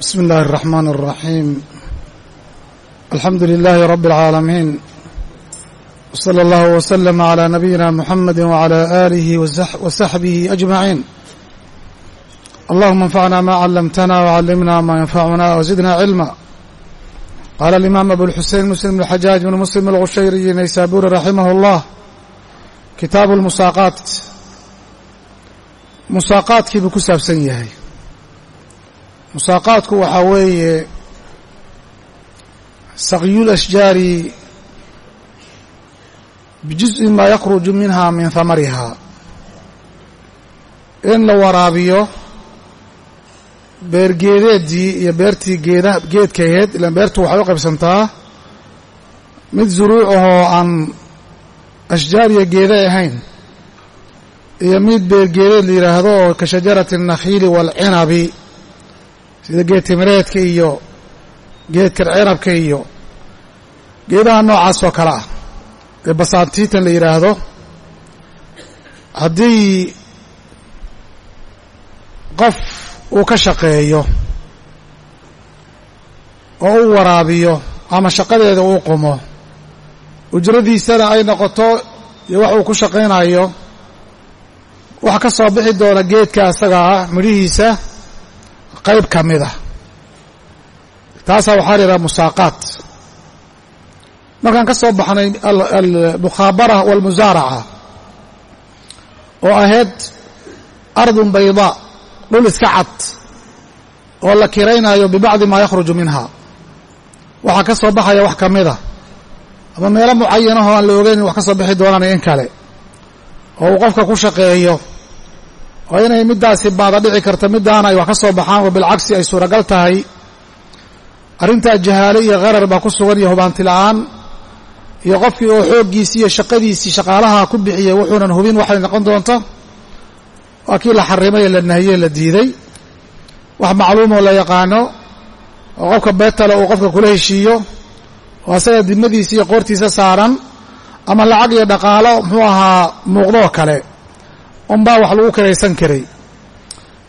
بسم الله الرحمن الرحيم الحمد لله رب العالمين وصلى الله وسلم على نبينا محمد وعلى آله وصحبه أجمعين اللهم انفعنا ما علمتنا وعلمنا ما ينفعنا وزدنا علما قال الإمام أبو الحسين مسلم بن الحجاج بن مسلم الغشيري نيسابوري رحمه الله kitaabu lmusaaqaat musaaqaadkii buu ku saabsan yahay musaaqaadku waxaa weeye saqyu lashjaari bijuzءi maa yakhruju minha min hamariha in la waraabiyo beergeedeedii iyo beertii geeda geedkaheed ilaan beertu waxay u qaybsantaa mid zuruuc ahoo aan ashjaariya geeday ahayn iyo mid beergeedeed la yidhaahdo oo ka shajarati الnakhiili wاlcinabi sida geed timireedka iyo geedkan cinabka iyo geedaha noocaas oo kale ah. Ee basaantiitan la yidhaahdo haddii qof uu ka shaqeeyo oo u waraabiyo ama shaqadeeda uu qumo ujradiisana ay noqoto iyo wax uu ku shaqaynayo waxa ka soo bixi doona geedka asaga ah midhihiisa qayb ka mid ah. Taasaa waxaa la yidhaha musaaqaat. Markaan ka soo baxnay almukhaabara waalmusaaraca oo ahayd ardun baydaa dhul iska cad oo la kiraynayo bibacdi maa yakhruju minha. Waxaa ka soo baxaya wax ka mid a ama meelo mucayanahoo aan la ogeyn wax ka soo bixi doonaan in kale. Oo uu qofka ku shaqeeyo oo inay middaasi baada dhici karto middaana ay wax ka soo baxaan oo bilcagsi ay suuragal tahay. Arrintaa jahaale iyo qarar baa ku sugan iyo hubaanti la'aan iyo qofkii oo xooggiisii iyo shaqadiisii shaqaalaha ku bixiyey wuxuunan hubin waxay noqon doonto waa kii la xarimay ee la nahiyey la diiday. Wax macluumoo la yaqaano oo qofka beetale uu qofka kula heshiiyo oo asaga dimadiisa iyo qoortiisa saaran ama lacag iyo dhaqaalo muxuu ahaa muuqdoo kale unbaa wax lagu kiraysan karay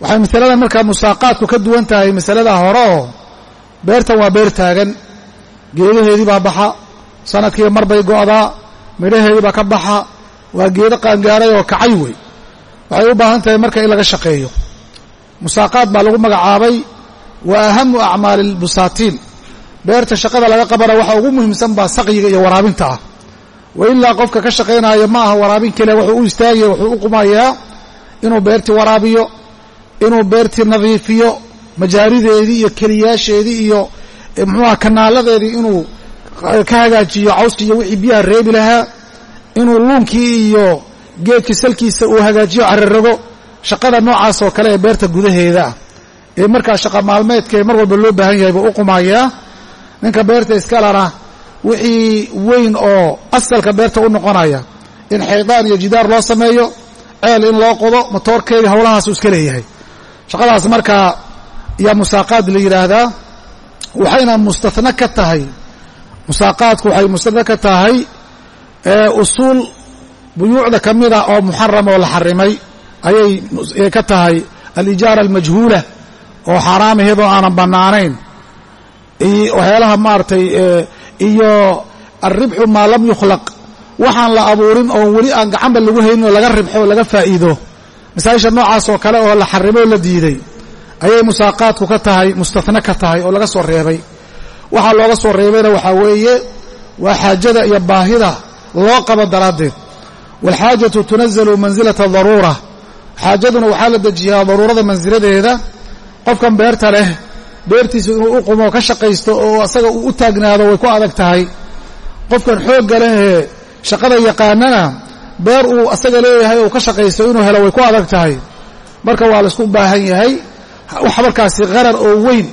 waxay masaladan markaa musaaqaadku ka duwan tahay masalada hore oo beertan waa beer taagan geedaheedii baa baxa sanadkiiba mar bay go'daa midhaheedii baa ka baxa waa geedo qaangaaray oo kacay wey. Waxay u baahan tahay marka in laga shaqeeyo. Musaaqaad baa lagu magacaabay wa ahamu acmaali lbusaatiin beerta shaqada laga qabana waxa ugu muhiimsan baa saqyiga iyo waraabinta ah wa ilaa qofka ka shaqaynaayo ma aha waraabin kale wuxuu u istaagaya wuxuu u qumayaa inuu beertii waraabiyo inuu beertii nadiifiyo majaarideedii iyo keliyaasheedii iyo muxuuaha kanaaladeedii inuu ka hagaajiyo cawskii iyo wixii biyaha reebi lahaa inuu luunkii iyo geedkii salkiisa uu hagaajiyo cararago shaqada noocaas oo kale ee beerta gudaheeda. Ah ee markaa shaqa maalmeedkaee mar walba loo baahan yahay buu u qumayaa. Ninka beerta iskalana wixii weyn oo asalka beerta u noqonaya in xaydaan iyo jidaar loo sameeyo ceel in loo qodo motoorkeedii howlahaasu iska leeyahay. Shaqadaas markaa yaa musaaqaad la yidhaahdaa waxayna mustahna ka tahay musaaqaadku waxay mustahna ka tahay usuul buyuucda ka mida oo muxaram oo la xarimay ayay ka tahay alijaara almajhuula oo xaaraamaheedoo aanan bannaanayn. Waxyaalaha maaragtay iyo alribxu maa lam yukhlaq. Waxaan la abuurin oon weli aan gacanba lagu haynin oo laga ribxo oo laga faa'iido. Masaa'isha noocaas oo kale oo la xarimay oo la diiday ayay musaaqaadku ka tahay mustahna ka tahay oo laga soo reebay. Waxaa looga soo reebayna waxaa weeye waa xaajada iyo baahida loo qabo daraaddeed. Waalxaajatu tunazalu mansilata daruura. Xaajaduna waxaa la dejiyaa daruurada mansiladeeda qofkan beerta leh beertiisa inuu u qumo ka shaqaysto oo asaga uu u taagnaado way ku adag tahay. Qofkan xoogga lehee shaqada yaqaanana beer uu asaga leeyahay uu ka shaqaysto inuu helo way ku adag tahay. Marka waa la isku baahan yahay wax markaasi qarar oo weyn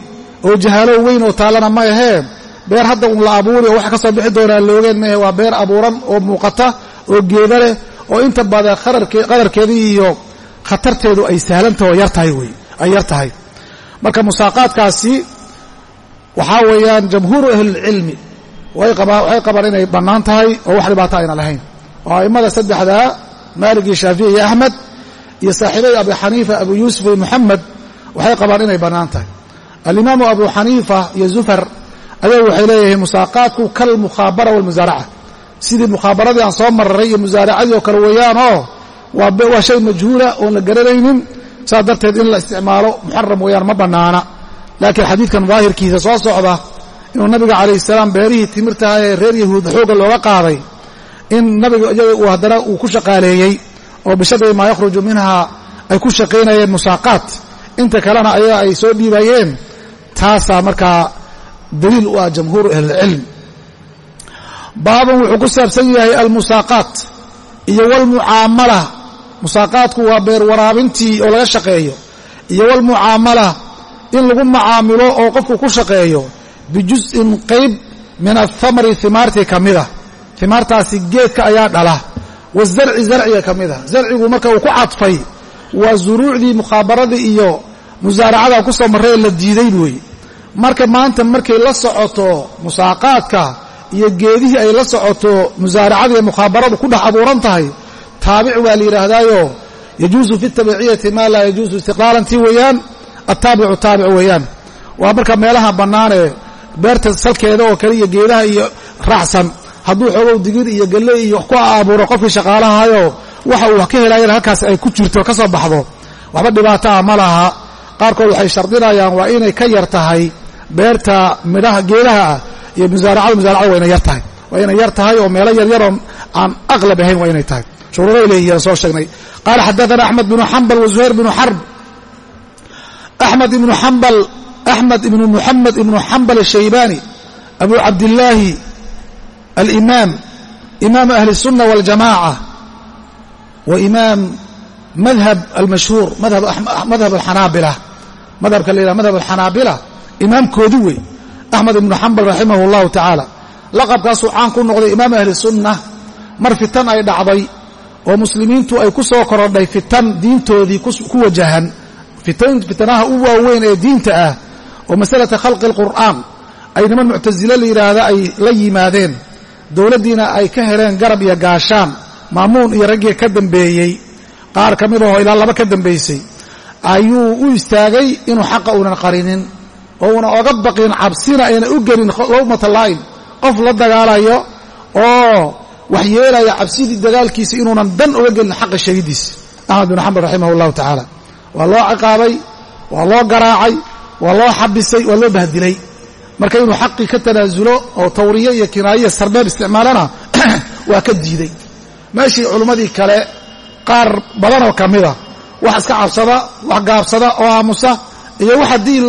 oo jahaalo weyn oo taallana ma ahee. Beer hadda un la abuuri oo waxa ka soo bixi doonaa loogeen maahe waa beer abuuran oo muuqata oo geeda leh oo inta badan qadarkeedii iyo khatarteedu ay sahlantaho yar tahay wey ay yar tahay marka musaaqaadkaasi waxaa weeyaan jamhuuru ahlilcilmi waxay qabaan inay bannaan tahay oo wax dhibaato ayna lahayn. Oo a'immada saddexdaa maalig iyo shaafici iyo axmed iyo saaxiibay abi xaniifa abu yuusuf iyo moxamed waxay qabaan inay bannaan tahay. Alimaamu abu xaniifa iyo zufar ayagu waxay leeyihiin musaaqaadku kalmukhaabara walmusaaraca sidii mukhaabaradii aan soo mararay iyo musaaracadii oo kale weeyaanoo waa shay majhuula oon la garanaynin saas darteed in la isticmaalo muxaram weeyaan ma bannaana laakiin xadiidkan daahirkiisa soo socda inuu nabiga calayh salaam beerihii timirtaha ee reer yahuud xoogga looga qaaday in nabiga iyaga uu haddana uu ku shaqaaleeyey oo bishadri maa yakhruju minhaa ay ku shaqaynayeen musaaqaat. Inta kalena ayaga ay soo dhiibayeen taasaa markaa daliil u ah jamhuuru ahlilcilm baaban wuxuu ku saabsan yahay almusaaqaat iyo walmucaamala musaaqaadku waa beer waraabintii oo laga shaqeeyo iyo walmucaamala in lagu macaamilo oo qofku ku shaqeeyo bijus'in qayb min athamari himaartii ka mida himaartaasi geedka ayaa dhala wazarci zarciga ka mida zarcigu marka uu ku cadfay waa zuruucdii mukhaabaradii iyo musaaracada ku soo marray ee la diiday weeye marka maanta markay la socoto musaaqaadka iyo geedihii ay la socoto musaaracada iyo mukhaabaradu ku dhex abuuran tahay taabic waa la yidhaahdaayo yajuusu fi tabiciyati maa laa yajuusu istiqlaalan tii weeyaan attaabicu taabic weeyaan. Waa marka meelaha bannaanee beerta salkeeda oo kale iyo geedaha iyo raacsan hadduu xoogow digir iyo gelle iyo ku abuuro qofkii shaqaalahayo waxa uu wax ka helaayana halkaas ay ku jirto ka soo baxdo. Waxba dhibaato ah ma laha. Qaarkood waxay shardinayaan waa inay ka yar tahay beerta midhaha geedaha ah iyo musaaracada musaaracada waa inay yar tahay. Waa inay yar tahay oo meelo yaryaroo aan aqlab ahayn waa inay tahay shuruuray leeyihiin soo sheegnay qaala xadaana axmed bnu xambal wa zuhayr bnu xarb axmed ibnu xambal axmed ibnu muxamed ibnu xambal ashaybani abu cabdillaahi alimaam imaamu ahli الsunna waاljamaca wa imaam madhab almashhuur madhab alxanaabila madhabka la yidhaha madhab alxanaabila imaamkoodi wey axmed ibnu xambal raximah اllahu tacaala laqabkaasuu caan ku noqday imaam ahli sunna mar fitan ay dhacday oo muslimiintu ay ku soo korodhay fitan diintoodii ku wajahan. Fitanaha u waaweyn ee diinta ah oo masalata khalqi alqur'aan ay niman muctasile la yidhaahda ay la yimaadeen. Dowladdiina ay ka heleen garab iyo gaashaan maamuun iyo raggii ka dambeeyey. Qaar ka mid ahoo ilaa laba ka dambaysay ayuu u istaagay inuu xaqa uunan qarinin oo una oga baqin cabsina ayna u gelin lowmata laa'im qof la dagaalayo oo wax yeelaya cabsidii dagaalkiisa inuunan dan uga gelin xaqa sheegidiisa axmed bin xambal raximah allahu tacaala. Waa loo ciqaabay waa loo garaacay waa loo xabisay waa loo bahdilay. Marka inuu xaqii ka tanaasulo oo tawriye iyo kinaayiya sarbeeb isticmaalana waa ka diiday. Meeshii culimmadii kale qaar badanoo ka mida wax iska cabsada wax gaabsada oo aamusa iyo wax haddii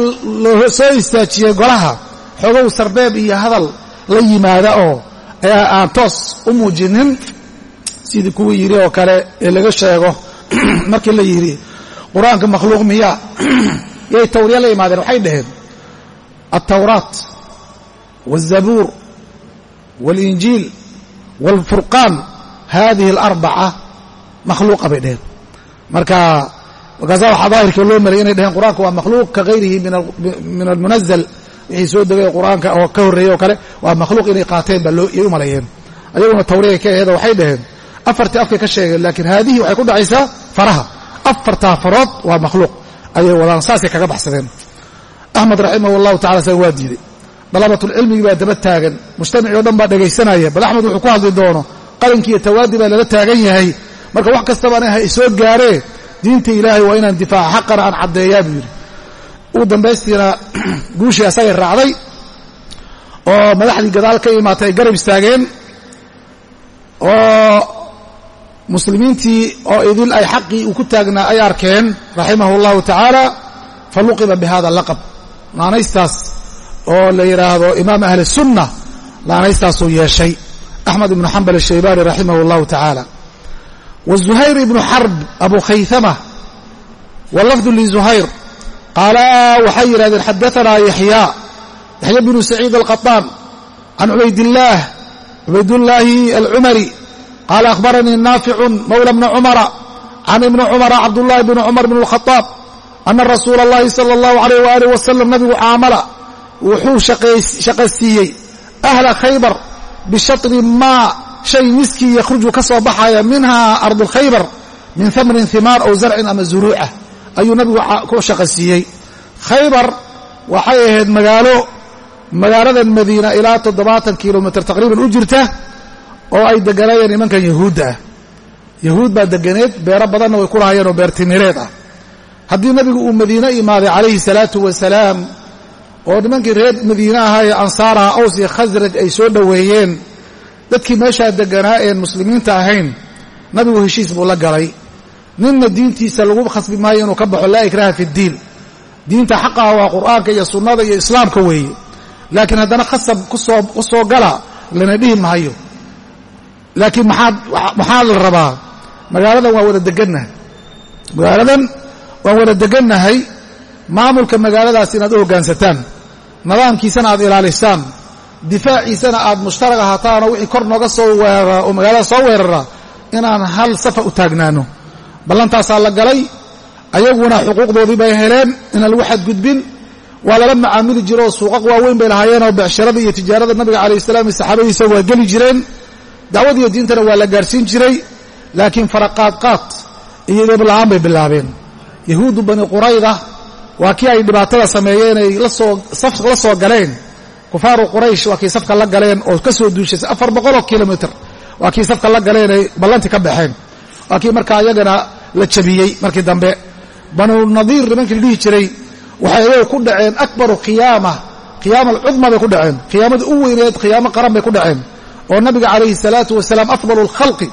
loo soo istaajiyey golaha xoogow sarbeeb iyo hadal la yimaada oo aan toos u muujinin sidii kuwii yidhi oo kale ee laga sheego markii la yidhi qur-aanka makhluuq miyaa yay tawriya la yimaadeen waxay dhaheen altawraat wاlzabuur wاlinjiil wاlfurqaan hadihi alarbaca makhluuqa bay dheheen marka markaasaa waxaa daahirkii loo maray inay dheheen qur-aanka waa makhluuq ka hayrihi min almunazal wixii soo degay qur'aanka oo ka horreeyey oo kale waa makhluuq inay qaateen baa yay u maleeyeen ayaguna tawriya ka aheedo waxay dhaheen afartii afkay ka sheegeen laakiin haadihi waxay ku dhacaysaa faraha. Afartaa farood waa makhluuq. Ayay wadaan saasay kaga baxsadeen. Axmed raximah allahu tacala sa waa diiday. Dalabatulcilmigii baa daba taagan mujtamacii o dhan baa dhegaysanaya bal axmed wuxuu ku hadli doono qalinkii iyo tawaadi baa lala taagan yahay. Marka wax kastaba ana ha isoo gaaree. Diinta ilaahay waa inaan difaaca xaqana aan caddeeyaa buu yidhi ugu dambaystiina guushii asagay raacday oo madaxdii gadaal ka imaatay ay garab istaageen oo muslimiintii oo idil ay xaqii uu ku taagnaa ay arkeen raximahu allahu tacaala fa luqiba bi hada laqab. Laanaystaas oo la yidhaahdo imaam ahli sunna laanaystaasuu yeeshay. Axmed ibnu xambal ashaybaani raximah allahu tacaala wazuhayr ibnu xarb abu khaythama. Walafdu lizuhayr qaala waxay yidhahdeen xadaanaa yaxya yaxya bnu saciid alqaطaan can cubaydillaah cubaydullaahi alcumari qaala akhbaranii naaficun mawla bni cumara can ibni cumara cabdullahi bni cumar bn اlkhadaab ana rasuula اllahi sala اllahu alayh waalih wasalam nabigu caamala wuxuu shaqaysiiyey ahla khaybar bishatri maa shay miskii yakhruju ka soo baxaya minha ardu khaybar min hamrin himaar aw zarcin ama zuruuca ayuu nabigu ku shaqaysiiyey khaybar waxay ahayd magaalo magaaladan madiina ilaa toddobaatan kilomitr taqriiban u jirta oo ay deganaayeen nimankan yahuudda ah. Yahuud baa deganeed beero badanna way ku lahaayeen oo beer timireed ah. Haddii nabigu uu madiine imaaday calayhi salaatu wasalaam oo nimankii reer madiine ahaa ee ansaaraha aws iyo khasraj ay soo dhoweeyeen dadkii meeshaa deganaa een muslimiinta ahayn nabigu heshiis buu la galay ninna diintiisa lagu khasbi maayo inuu ka baxo laa ikraha fi ddiin diinta xaqaha waa qur'aanka iyo sunnada iyo islaamka weeye. Laakiin haddana khasab ku soo gala lana dhihi maayo. Laakiin maxaa la rabaa? Magaaladan waan wada degannahay magaaladan waan wada degannahay maamulka magaaladaas inaad u hoggaansataan nidaamkiisana aad ilaalisaan. Difaaciisana aad mushtarag ahaataanoo wixii kor nooga soo weerara oo magaalada soo weerara inaan hal safa u taagnaano ballantaasaa la galay ayaguna xuquuqdoodii bay heleen inaan lagu xadgudbin. Waa lala macaamili jiro oo suuqaq waaweyn bay lahaayeenoo becshirada iyo tijaarada nabiga calayh salaam iyo saxaabadiisa waa geli jireen. Dacwadiiyo diintana waa la gaarhsiin jiray laakiin faraqaadqaad iyo deebla'aan bay bilaabeen. Yahuuddu bani qurayda waa kii ay dhibaatada sameeyeen ay la soo galeen. Kufaaru quraysh waa kii safka la galeen oo ka soo duushay afar boqoloo kilomitr waa kii safka la galeen ay ballantii ka baxeen waa kii markaa iyagana la jabiyey markii dambe. Banu nadiir nimankii la dhihi jiray waxay ayagu ku dhaceen akbaru khiyaama khiyaama alcudma bay ku dhaceen khiyaamadii u weyneed khiyaamo qaran bay ku dhaceen oo nabiga calayhi salaatu wasalaam afdalu alkhalqi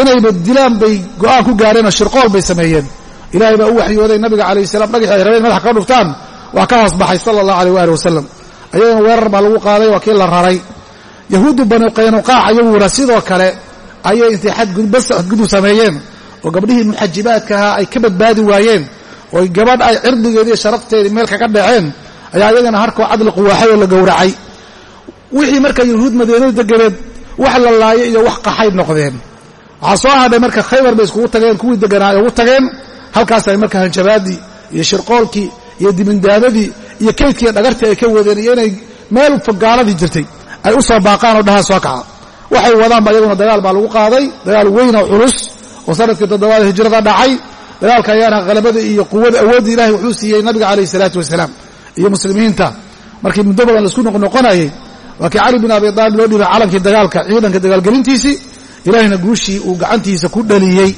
inayba dilaan bay go'aan ku gaareen oo shirqool bay sameeyeen. Ilahay baa u waxyooday nabiga calayhi salam dhagaxi ay rabeen madaxa kaga dhuftaan waa ka hoos baxay sala allahu aleyh waali wasalam ayagana weerar baa lagu qaaday waa kii la raray. Yahuuddu banu qaynuqaac ayaguna sidoo kale ayay intay xadgudub sameeyeen oo gabdhihii muxajibaadka ahaa ay ka badbaadi waayeen oo gabadh ay cirdigeedii iyo sharafteedii meel kaga dhaceen ayaa iyagana harkoo cadli quwaaxay oo la gowracay. Wixii marka yahuud madiinada deganeed wax la laayay iyo wax qaxay noqdeen. Waxaa soo hadhay marka khaybar bay iskugu tageen kuwii deganaa ay ugu tageen halkaas ay marka hanjabaadii iyo shirqoolkii iyo dibindaadadii iyo kaydkii dhagartii ay ka wadeen iyo inay meel fogaaladii jirtay ay u soo baaqaan oo dhahaan soo kaca waxay wadaanba iyaguna dagaal baa lagu qaaday dagaal weyn oo culus oo sannadkii toddobaad hijrada dhacay. Dagaalka ayaana halabada iyo quwada awoodda ilahay wuxuu siiyey nabiga calayh isalaatu wasalaam iyo muslimiinta. Markii muddo badan la isku noqnoqonayay waa kii cali bin abi aalib loo dhibay calankii dagaalka ciidanka dagaalgelintiisii ilahayna guushii uu gacantiisa ku dhaliyey.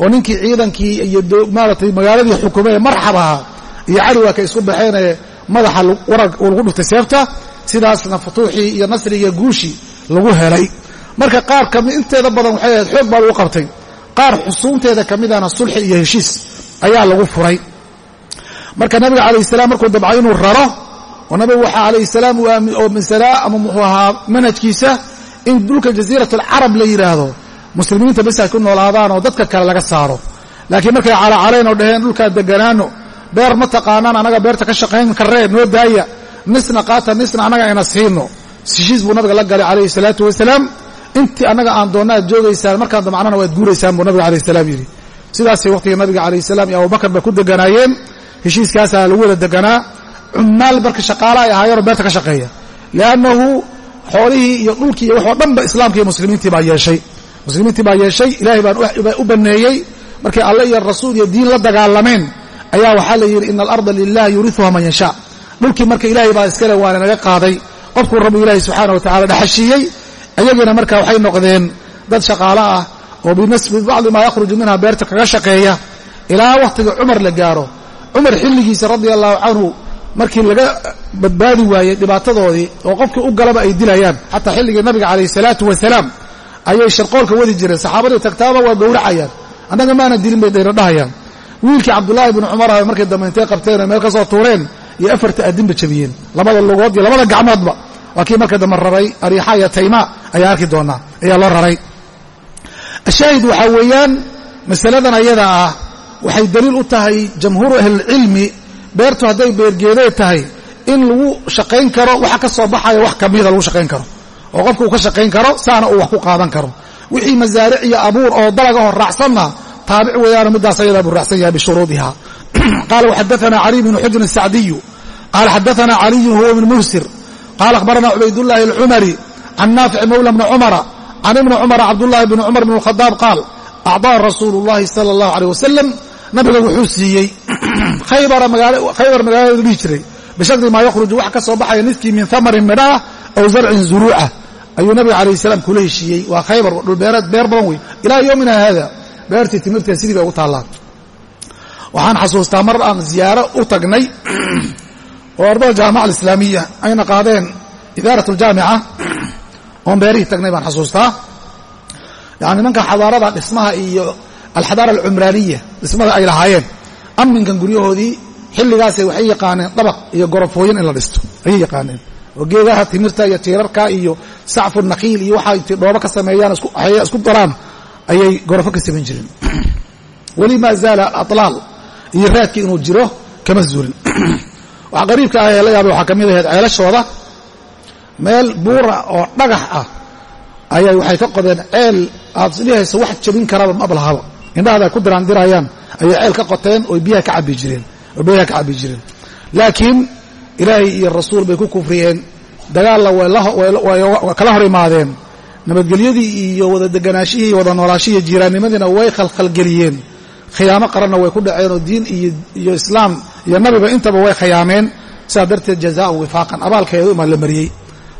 Oo ninkii ciidankii iyo maaratay magaaladii xukumee marxab ahaa iyo cali waa kay isku baxeenee madaxa warag lagu dhuftay seefta sidaasna futuuxii iyo nasrigiiyo guushii lagu helay marka qaar kami inteeda badan waxay ahayd xoog baa lagu qabtay. Qaar xusuunteeda ka midana sulxi iyo heshiis ayaa lagu furay. Marka nabiga calayh salaam markuu dabcay inuu raro oo nabigu waxaa calayhi salaam uu aaminsanaa ama muxuu ahaa manhajkiisa in dhulka jasiirat alcarab la yidhaahdo muslimiinta bas ay ku noolaadaan oo dadka kale laga saaro. Laakiin markay calacaleen oo dhaheen dhulkaa deganaano beer ma taqaanaan annaga beerta ka shaqayn karree noo daaya. Nisna qaata nisna annaga ayna siino. Heshiis buu nabiga la galay calayhi salaatu wasalaam intii annaga aan doonna aad joogaysaan markaan damcnana waad guuraysaan buu nabiga alayh salaam yidhi. Sidaasay waqhtiga nabiga calayh salaam iyo abubakar bay ku deganaayeen. Heshiiskaasaa lagu wada deganaa. Cummaal marka shaqaala ay ahaayeenoo beerta ka shaqeeya. Liannahu xoolihii iyo dhulkii iyo waxoo dhanba islaamka iyo muslimiintii baa yeeshay. Muslimiintii baa yeeshay ilaahay baan u banneeyey. Markay alle iyo rasuul iyo diin la dagaalameen ayaa waxaa la yidhi ina alarda lilah yuriuha man yashaa. Dhulkii marka ilaahay baa iskale waana naga qaaday. Qofkuu rabbu ilaahay subxaana wa tacala dhaxashiiyey ayagiina marka waxay noqdeen dad shaqaalo ah oo bibacdi maa yakhruju minha beerta kaga shaqeeya ilaa wakhtiga cumar la gaaro. Cumar xilligiisa radia allahu canhu markii laga badbaadi waayey dhibaatadoodii oo qofkii u galaba ay dilayaan xataa xilligii nabiga calayh salaatu wasalaam ayay sharqoolka wadi jireen. Saxaabadii tagtaaba waa gowracayaan. Annaga maana dilin bay dayna dhahayaan. Wiilkii cabdullaahi bnu cumar ah markay dambe intay qabteenoo meel ka soo tuureen iyo afarta addinba jabiyeen. Labada lugood iyo labada gacmoodba waa kii marka dambe raray ariixa iyo tayma ayaa arki doonaa ayaa loo raray. Ashaahid waxaa weeyaan masaladan ayada ah waxay daliil u tahay jamhuuru ahlilcilmi beertu hadday beergeedee tahay in lagu shaqayn karo waxa ka soo baxaya wax kamida lagu shaqayn karo. Oo qofka uu ka shaqayn karo saana uu wax ku qaadan karo. Wixii masaaric iyo abuur oo dalaga hor raacsanna taabic weeyaano middaas ayadaa buu raacsan yahay bishuruudiha qaala waxadaana caliy bnu xujrin asacdiyu qaala xadaana caliyun huwa bn muhsir qaala akhbarana cubaydullahi alcumari can naafic mawla bni cumara can ibni cumara cabdullahi bni cumar bn khadaab qaal acdaa rasuulu llahi sala allahu aleyh wasalam nabiga wuxuu siiyey khaybar magaalada dhihi jiray bishadri maa yakhruju wax ka soo baxaya niskii min hamarin midhaah aw zarcin zuruuca ayuu nabiga calayh salaam kula heshiiyey waa khaybar dhulbeereed beer badan wey ilaa yowmina haada beertii timirteed sidii bay ugu taallaa waxaan xasuustaa mar aan ziyaaro u tagnay oo ardada jaamaca alislaamiya ayna qaadeen idaarat aljaamica oon beerihii tagnay baan xasuustaa. Yani nimanka xadaarada dhismaha iyo alxadaara alcumraaniya dhismada ay lahaayeen amminkan guryahoodii xilligaasay waxay yaqaaneen dhabaq iyo gorofooyin in la dhisto ayay yaqaaneen. Oo geedaha timirta iyo tiirarka iyo sacfu nakiil iyo waxay dhoobo ka sameeyaan isku daraan ayay gorofo ka samayn jireen. Weli maa zaala alaal iyo raadkii inuu jiro kama zuulin waxaa qariibka ah ee la yaabay waxaa ka mid ahayd ceelashooda meel buura oo dhagax ah ayay waxay ka qodeen ceel aad isdhihayso wax jabin karaba ma ablahaba. Indhahada ay ku diraandirayaan ayay ceel ka qoteen oo biyaha ka cabbi jireen oo biyaha ka cabbi jireen. Laakiin ilaahay iyo rasuul bay ku kufriyeen dagaalla way kala hor imaadeen nabadgelyadii iyo wada deganaashihii wada noolaashihii jiiraannimadiina way khalkhalgeliyeen khiyaamo qaranna way ku dhaceen oo diin iyo islaam iyo nabiba intaba way khiyaameen sidaa darteed jazaa'an wifaaqan. Abaalkeedu imaa la mariyey.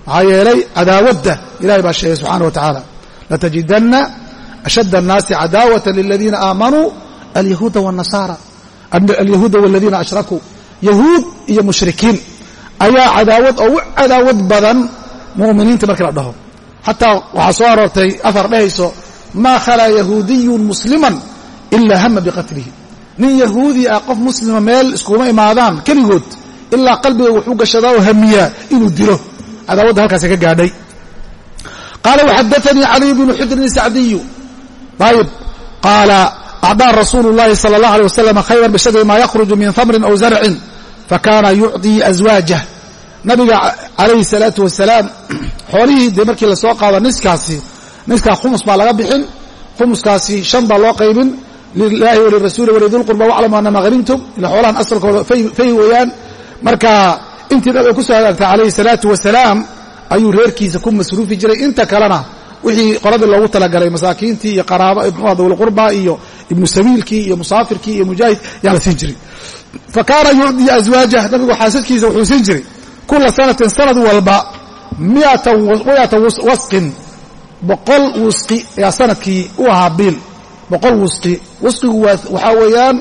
Maxaa yeelay cadaawadda ilahay baa sheegay subxana wa tacaala latajidanna ashadda annaasi cadaawata liladiina aamanuu alyahuuda wاnasaara alyahuuda waladiina ashrakuu. Yahuud iyo mushrikiin. Ayaa cadaawad oo u cadaawad badan mu'miniinta markii la dhaho. Xataa waxaa soo aroortay afar dhehayso maa khalaa yahuudiyun musliman ilaa hama biqatlihi nin yahuudi ah qof muslima meel iskuma imaadaan keligood ilaa qalbiga wuxuu gashadaa oo hamiyaa inuu dilo. Cadaawadda halkaasi ka gaadhay. Qaala waxadaanii caliy bnu xujrin sacdiyu. Ayib qaala acdaa rasuulu llahi sala allah alay wasalam khayran bishadri maa yakhruju min hamrin aw zarcin fakana yucطii aswaajah nabiga calayhi salaatu wasalaam xoolihii dee markii la soo qaado niskaasi niskaa khumus baa laga bixin khumuskaasi shan baa loo qaybin lilaahi walirasuuli walidilqurba waclamu ana maqrintum ila xoolahan asalkooda fay weeyaan marka intii nabiga ku soo hagaagtay calayhi salaatu wasalaam ayuu reerkiisa ku masruufi jiray inta kalena wixii qoladii loogu talagalay masaakiintii iyo qaraaba mxua dawlqurba iyo ibnu sabiilkii iyo musaafirkii iyo mujaahid yaa la siin jiray fa kaana yucdii aswaajah nabigu xaasaskiisa wuxuu siin jiray kula sanatin sanad walba miata wasqin boqol wusqi ayaa sannadkii u ahaa biil boqol wusqi wusqigu waxaa weeyaan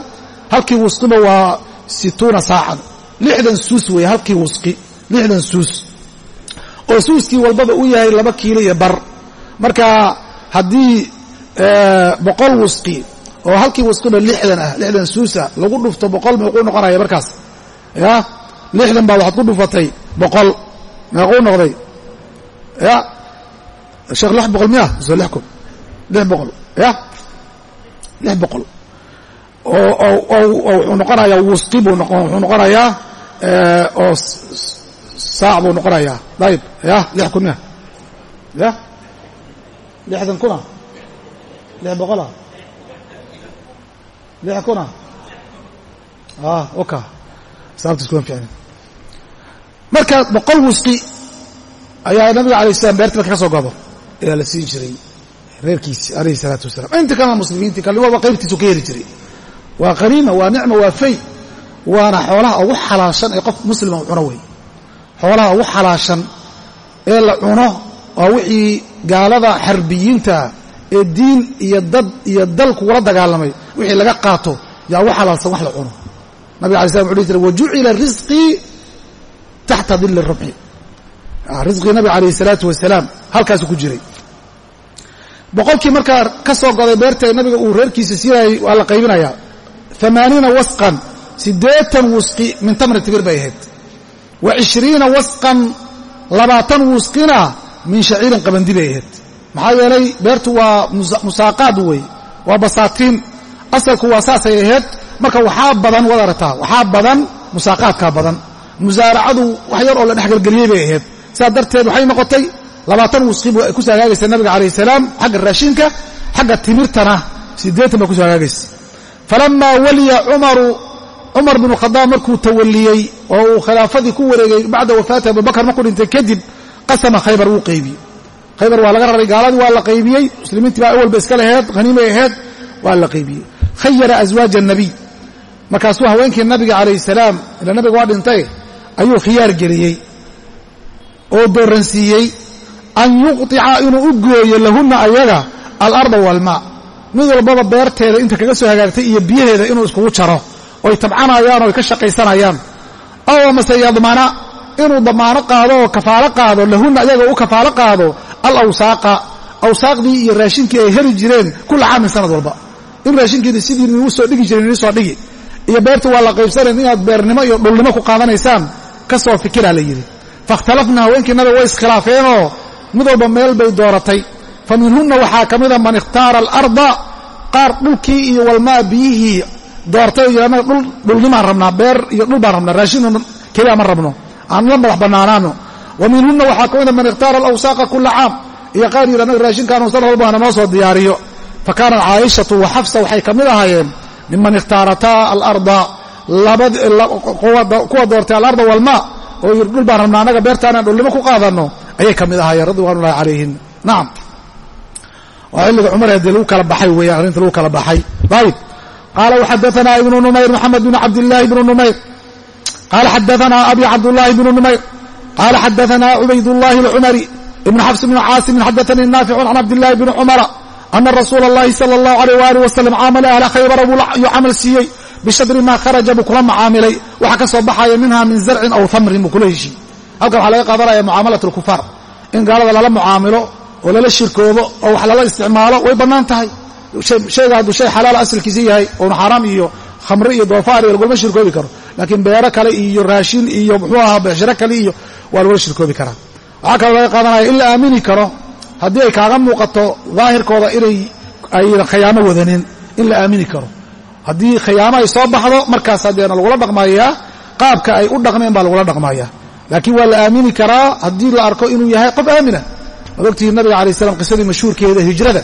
halkii wusqiba waa situuna saacan lixdan suus weeye halkii wusqi lixdan suus. Oo suuskii walbaba u yahay laba kiilo iyo bar. Marka haddii boqol wusqi oo halkii wusqiba lixdan ah lixdan suusa lagu dhufto boqol meequu noqonaya markaas? Ya? Lixdan baa waxaad ku dhufatay boqol. Meequu noqday? Ya? Sheekh lix boqol miya mise lix kun. Lix boqol. Ya lix boqol. Wuxuu noqonayaa wusqi buu wuxuu noqonayaa oo saac buu noqonayaa. Dayib ya lix kun miya ya? Lixdan kuna. Lix boqola. Lix kuna. A oka saabtas kuma ficnin marka boqol wusqi ayaa nabiga alay slam beerti marka ka soo godo ayaa la siin jiray reerkiisi alayhi salaatu wasalam inta kalena muslimiintii kalnimaba qaybtiisu ka heri jiray. Waa qaniima waa nicma waa fay. Waana xoolaha ugu xalaashan ee qof muslima u cuno wey. Xoolaha ugu xalaashan ee la cuno waa wixii gaalada xarbiyiinta ee diin iyo dad iyo dal kugula dagaalamay. Wixii laga qaato yaa ugu xalaalsan wax la cuno. Nabiga alay slam wuxu dhihi jiray wajucila risqii taxta dili rumxi risqii nabiga alayh salaatu wasalaam halkaasu ku jiray boqolkii markaa ka soo goday beerta nabiga uu reerkiisa siinayay waa la qaybinayaa. Amaaniina wasqan siddeetan wusqi min tamri tibir bay ahayd. Wa cishriina wasqan labaatan wusqina min shaciirin qabandi bay ahayd. Maxaa yeelay beertu waa musaaqaad wey waa basaatiin. Asalku waa saasay ahayd marka waxaa badan waad aragtaa waxaa badan musaaqaadkaa badan. Musaaracadu wax yar oo la dhexgelgeliyey bay ahayd. Sidaa darteed waxay noqotay labaatan wusqi bu ku soo hagaagaysa nabiga calayh salaam xagga raashinka xagga timirtana siddeetan baa kuso hagaagaysa. Falamaa waliya cumaru cumar binu khadaab markuu tawaliyey oo uu khilaafadii ku wareegay bacda wafaati abubakar markuu dhintay kadib qasama khaybar wuu qaybiyey. Khaybar waa laga raray gaaladii waa la qaybiyey muslimiintii baa awalba iska laheed haniimay ahayd waa la qaybiyey. Khayara aswaaja annabiy. Markaasuu haweenkii nabiga calayh salaam ila nabiga waa dhintay ayuu khiyaar geliyey oo dooransiiyey an yuqطica inuu u gooyo lahunna ayaga alarda walmaa mid walbaba beerteeda inta kaga soo hagaagtay iyo biyaheeda inuu iskugu jaro oy tabcanayaan oo ay ka shaqaysanayaan. Ow amase yadmana inuu damaano qaado oo kafaalo qaado lahunna ayaga u kafaalo qaado alawsaaqa. Awsaaqdii iyo raashinkii ay heli jireen kula caamin sanad walba. In raashinkiina sidii nigu soo dhigi jiren nii soo dhigi. Iyo beerta waa la qaybsanayn inaad beernimo iyo dhulnimo ku qaadanaysaan ka soo fikiraa la yidhi. Fakhtalafna haweenkii nabiga way iskhilaafeenoo mid walba meel bay dooratay. Fa minhunna waxaa ka mida man ikhtaara alarda qaar dhulkii iyo walmaa biyihii doortay iyo annaga dhulnimaan rabnaa beer iyo dhul baan rabnaa raashin keliya ma rabno aan la madax bannaanaano. Wa minhunna waxaa ka mida man ikhtaara alawsaaqa kula caam iyo qaar yidhi annaga raashinkaanu sanad walba hananoo soo diyaariyo. Fa kaanat caayishatu wa xafsa waxay ka mid ahaayeen miman ikhtaarataa alarda kuwa doortay alarda walmaa oo yidhi dhul baan rabnaa annaga beertaanaan dhulnimo ku qaadanno ayay ka mid ahaayeen ridwaan ullahi calayhin nacam waa xilliga cumar haddii lagu kala baxay weeyaan arrinta lagu kala baxay. Ayib qaala waxadaanaa ibnu numayr moxamed bn cabdillaahi bnu numayr. Qaala xadaanaa abi cabdullaahi bnu numayr. Qaala xadaanaa cubaydullahi alcumari. Ibnu xafs bnu caasimin xadaanii naaficun can cabdillahi bni cumara. Ana rasuula اllahi sala اllahu aleyh waalih wasalam caamala ahla khaybara buu camal siiyey. Bishadri maa kharaja buu kula macaamilay. Waxa ka soo baxaya minha min zarcin aw tamrin buu kula heshiiyey halkan waxaa laga qaadanaya mucaamalat alkufaar in gaalada lala mucaamilo oo lala shirkoobo oo wax lala isticmaalo way bannaan tahay. Shayga hadduu shay xalaala asalkiisa yahay oonu xaaraam iyo khamre iyo doofaar iyo lagulama shirkoobi karo. Laakiin beero kale iyo raashin iyo muxuu ahaa beeshiro kale iyo waa lagula shirkoobi karaa. Waxaa kaloo laga qaadanaya in la aamini karo haddii ay kaaga muuqato daahirkooda inay ayna khiyaamo wadanin in la aamini karo. Haddii khiyaamo ay soo baxdo markaas hadeena lagula dhaqmayaa qaabka ay u dhaqmeen baa lagula dhaqmaya laakiin waa la aamini karaa haddii la arko inuu yahay qof aamina. Waad ogtihi nabiga alay slam qisadii mashhuurkeeda hijrada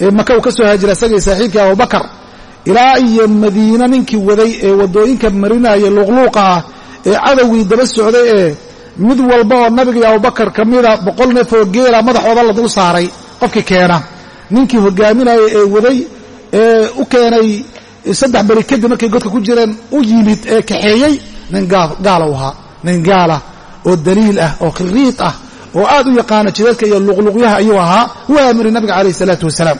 ee maka uu ka soo haajira isagii saaxiibkii abubakar ilaa iyo madiina ninkii waday ee waddooyinka marinaya luuqluuqa ah ee cadowgii daba socday ee mid walba oo nabiga abubakar ka mida boqol neef oo geela madaxooda la dul saaray qofkii keena. Ninkii hogaaminaya ee waday ee u keenay saddex beri kadib markay godka ku jireen u yimid ee kaxeeyey nin gaala u ahaa nin gaala oo daliil ah oo khiriid ah oo aad u yaqaana jidadka iyo luqluqyaha ayuu ahaa u aamiray nabiga calayh isalaatu wasalaam.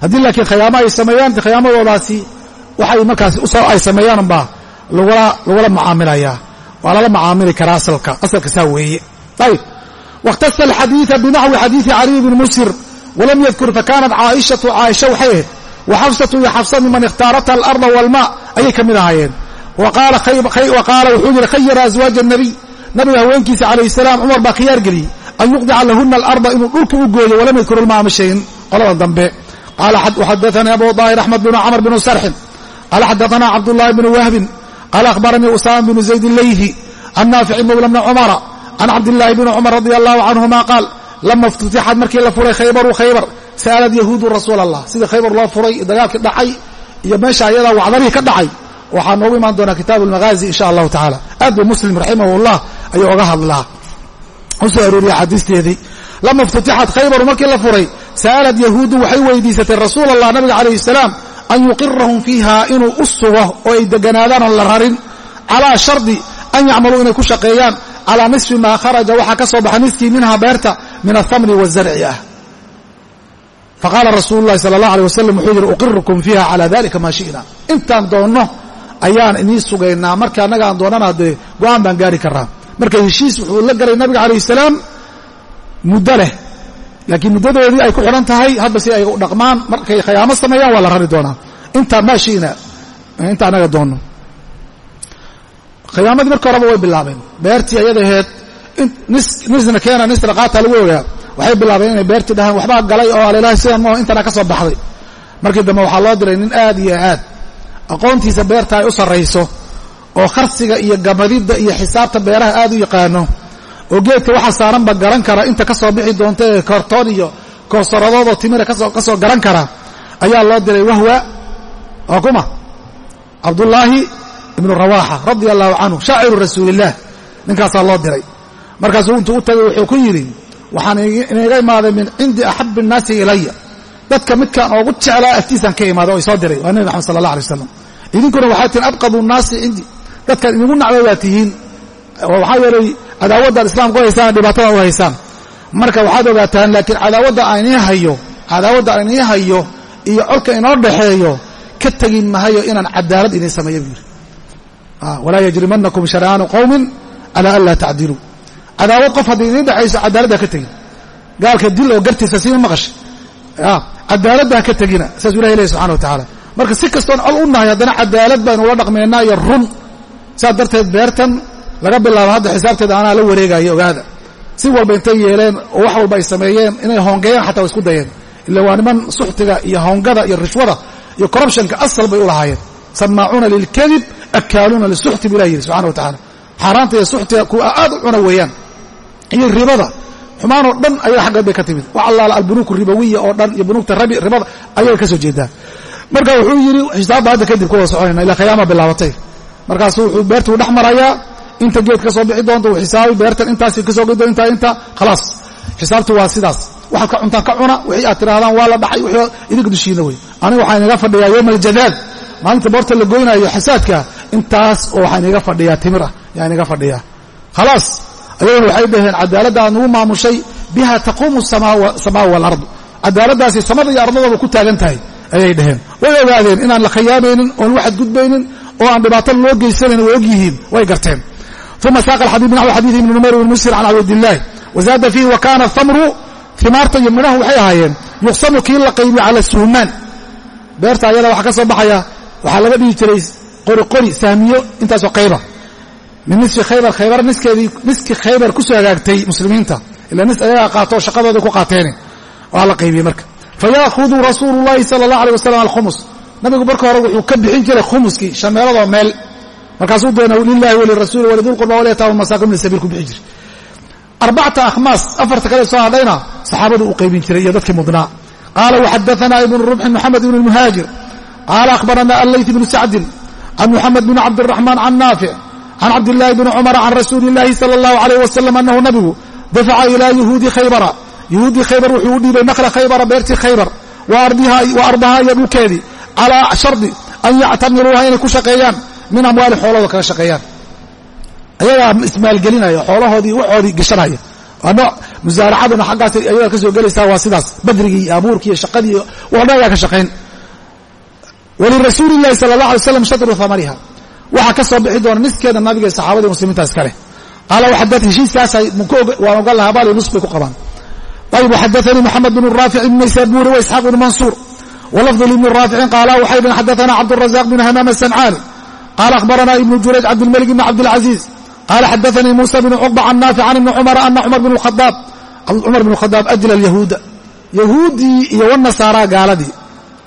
Haddii laakiin khayaamo ay sameeyaan khayaamadoodaasi waxay markaas ay sameeyaanbaa lagula mucaamilayaa waa lala mucaamili karaa asalka asalka saa weeye. Ayib. Wakhtasa alxadiida binaxwi xadiidi caliy bni musir walam yadkur fakanat caaishatu caaisha waxay ahayd wa xafsatu iyo xafsa miman ikhtaarata alarda walmaa ayay ka mid ahaayeen qaala wuxuu yidhi khayara aswaaja nabiy nabiga haweenkiisa calayh salaam cumar baa khiyaar geliyey an yuqdica lahuna alarda inuu dhulka u gooyo walam yadkur ilmaa ama shayin qolada dambe qaala xadaanii abu daahir axmed bnu camr bnu sarxin qaala xadaanaa cabdullaahi bnu wahbin qaala akhbaranii usaama bnu zayd ilayhi can naafici mawla bni cumara can cabdillaahi bni cumar radi allahu canhuma qaal lama iftutixad markii la furay khaybaru khaybar sa'alad yahuudu rasuul allah sidii khaybar loo furay dagaalkii dhacay iyo meesha ayadaa wacdarihii ka dhacay waxaa noogu imaan doonaa kitaabu almaghaazi insha allahu tacala aad buu muslim raximahullah ayuu oga hadlaa. U soo xadiisteedii. Lama iftutixat khaybaru markii la furay sa'alad yahuudu waxay weydiisatay rasuul allah nabiga calayhi salaam an yuqirahum fiiha inuu u sugo oo ay deganaadaan oon la rarin calaa shardi an yacmaluu inay ku shaqeeyaan calaa nisfi maa kharaja waxaa ka soo baxa niskii minha beerta min athamri wazarci ah. Faqaala rasuulu llahi sala allah alay wasalam wuxuu yidhi uqirukum fiiha calaa dalika maa shi'na. Intaan doonno ayaan inii sugaynaa. Marka annaga aan doonana dee go'aan baan gaari karraa. Marka heshiis wuxuu la galay nabiga calayh salaam muddo leh. Laakiin muddadoodii ay ku xidhan tahay hadba si ay u dhaqmaan markay khayaamo sameeyaan waa la rari doonaa. Intaa maa shi'na inta annaga doonno. Khiyaamadii marka horeba way bilaabeen. Beertii ayada aheed nisna keena nisna qaata lagu ogaa waxay bilaabeen inay beertii dhahaan waxbaa galay oo alilaahi sidan maho intana ka soo baxday. Markii dambe waxaa loo diray nin aad iyo aad aqoontiisa beerta ay u sarrayso oo kharsiga iyo gamadidda iyo xisaabta beeraha aad u yaqaano oo geedka waxa saaranba garan kara inta ka soo bixi doonta ee koortoon iyo koorsaradoodoo timira ka soo garan kara ayaa loo diray wahwa waa kuma cabdullaahi ibnu rawaaxa radia allahu canhu shaaciru rasuulillaah ninkaasaa loo diray. Markaasuu intuu u tagay wuxuu ku yidhi waxaan inaga imaaday min cindi axabi innaasi ilaya dadka midkaan oogu jeclaa agtiisaan ka imaada oo isoo diray. Waa nebi maxamed sala allah alay wasalam idinkuna waxaa tihiin abqadu nnaasi cindii dadkaan idigu nacday baa tihiin. Waxaa yeelay cadaawaddan islaamka haysaan dhibaatadan u haysaan marka waxaad ogaataan laakiin cadaawadda aynii hayo cadaawadda aynii hayo iyo colka inoo dhaxeeyo ka tegin mahayo inaan cadaalad idiin sameeyo buu yidhi. Walaa yajrimanakum shar'aanu qowmin calaa an laa tacdiluu cadaawad qof haddii idiin dhexayso cadaaladda ha ka tegin. Gaalka dil oo gartiisa siima maqashay cadaaladda ha ka tegina saasuu ilahi lehy subxana wa tacaala. Marka si kastoon col u nahay haddana cadaalad baynu ula dhaqmaynaa iyo run. Saas darteed beertan laga bilaabo hadda xisaabteeda anaa la wareegaayo ogaada. Si walba intay yeeleen oo wax walba ay sameeyeen inay hoongeeyaan xataa way isku dayeen. Ila waa niman suxtiga iyo hoongada iyo rishwada iyo corruptionka asal bay u lahaayeen. Samaacuuna lilkadib akaaluuna lisuxti bu ilah yidhi subxana wa tacala xaaraanta iyo suxtiga kuwa aad u cuna weeyaan. Iyo ribada xumaanoo dhan ayaga xaggeed bay ka timid. Wax allaala albunuuk ribawiya oo dhan iyo bunuugta ribada ayaga ka soo jeedaa marka wuxuu yidhi xisaabta hadda kadib kuwada soconayna ilaa khiyaama bilaabatay markaasu wuxuu beertuu dhex marayaa inta geed ka soo bixi doonta uu xisaabi beertan intaasi ka soo gedi doontaa inta khalaas xisaabtu waa sidaas. Waxaad ka cuntaan ka cuna wixii aad tirahdaan waa la dhacay wixii idinka dushiina wey aniga waxaa inaga fadhiyaa yowma aljadaad maalinta boorta la goynaayo xasaadka intaas oo waxaa inaga fadhiyaa timir ah yaa inaga fadhiyaa. Khalaas ayaguna waxay dhaheen cadaaladda aad nagu maamushay biha taquumu samaa waalardu cadaaladdaasi samada iyo ardadooda ku taagan tahay ayay dhaheen. Way ogaadeen inaan la khiyaamaynin oon la xadgudbaynin oo aan dhibaato loo geysanayn way og yihiin way garteen. Uma saaqa alxadiid naxو xadiid ibni numayr bn musir can cabdillahi wazaada fiihi wa kaana hamru himaarta iyo midhahu waxay ahaayeen yuqsamu kii la qaybiyo cala suumaan beerta ayada waxaa ka soo baxaya waxaa laga dhigi jiray qori qori sahmiyo intaasoo qayba min nisfi khaybar khaybar niskeedii niski khaybar ku soo hagaagtay muslimiinta. Ila nis ayagaa qaatoo shaqadooda ku qaateene waa la qaybiyey marka. Fayaahudu rasuulu llahi sala allah alay wasalam alkhumus nabigu marka hore wuxuu ka bixin jiray khumuskii shameeladoo meel. Markaasuu deena lilahi walirasuuli walidulqurba walyataama masaakin min sabiil ku bixi jiray. Arbacata akhmaas afarta kale soo hadhayna saxaabadu u qaybin jiray iyo dadkii mudnaa. Qaala waxadaana ibnu rubxin moxamed ibn muhaajir qaala akhbarana allayt ibnu sacdin can muxamed bn cabdiraxmaan can naafic can cabdillahi bni cumara can rasuuli illahi sala allahu alayh wasalam anahu nabigu dafaca ilaa yuhuudi khaybara yuhuuddii khaybar wuxuu u dhiibay nakla khaybara beertii khaybar wa ardahaa iyo dhulkeedii calaa shardi an yactamiruuha inay ku shaqeeyaan min amwaali xoolahooda kaga shaqeeyaan ayagaa ismaalgelinaya xoolahoodii waxoodii geshanaya musaaracaduna xaggaas ayagaa ka soo gelaysaa waa sidaas badrigii iyo abuurkii iyo shaqadii waa dhan ayaa ka shaqayn walirasuuli illahi sala allah alay slam shatru hamariha waxaa ka soo bixi doona niskeeda nabiga saxaabadii muslimiinta iskale qaala waxadad heshiiskaasa waan ogan lahaa bali nus bay ku qabaan. Ayb xadaanii moxamed bn raafic ibn naysaburi wa isxaaq bn mansuur. Walafdu libni raaficin qaala waxay dhen xadaana cabdurazaq bn hamaam asancaani qaala akhbarana ibnu jurayj cabdilmalik ibn cabdilcaziiz qaala xadaanii muusa bn cuqba can naafic can ibni cumara ana cumar bn khadaab bn ajla alyahuuda. Yahuuddii iyo wanasaara gaaladii.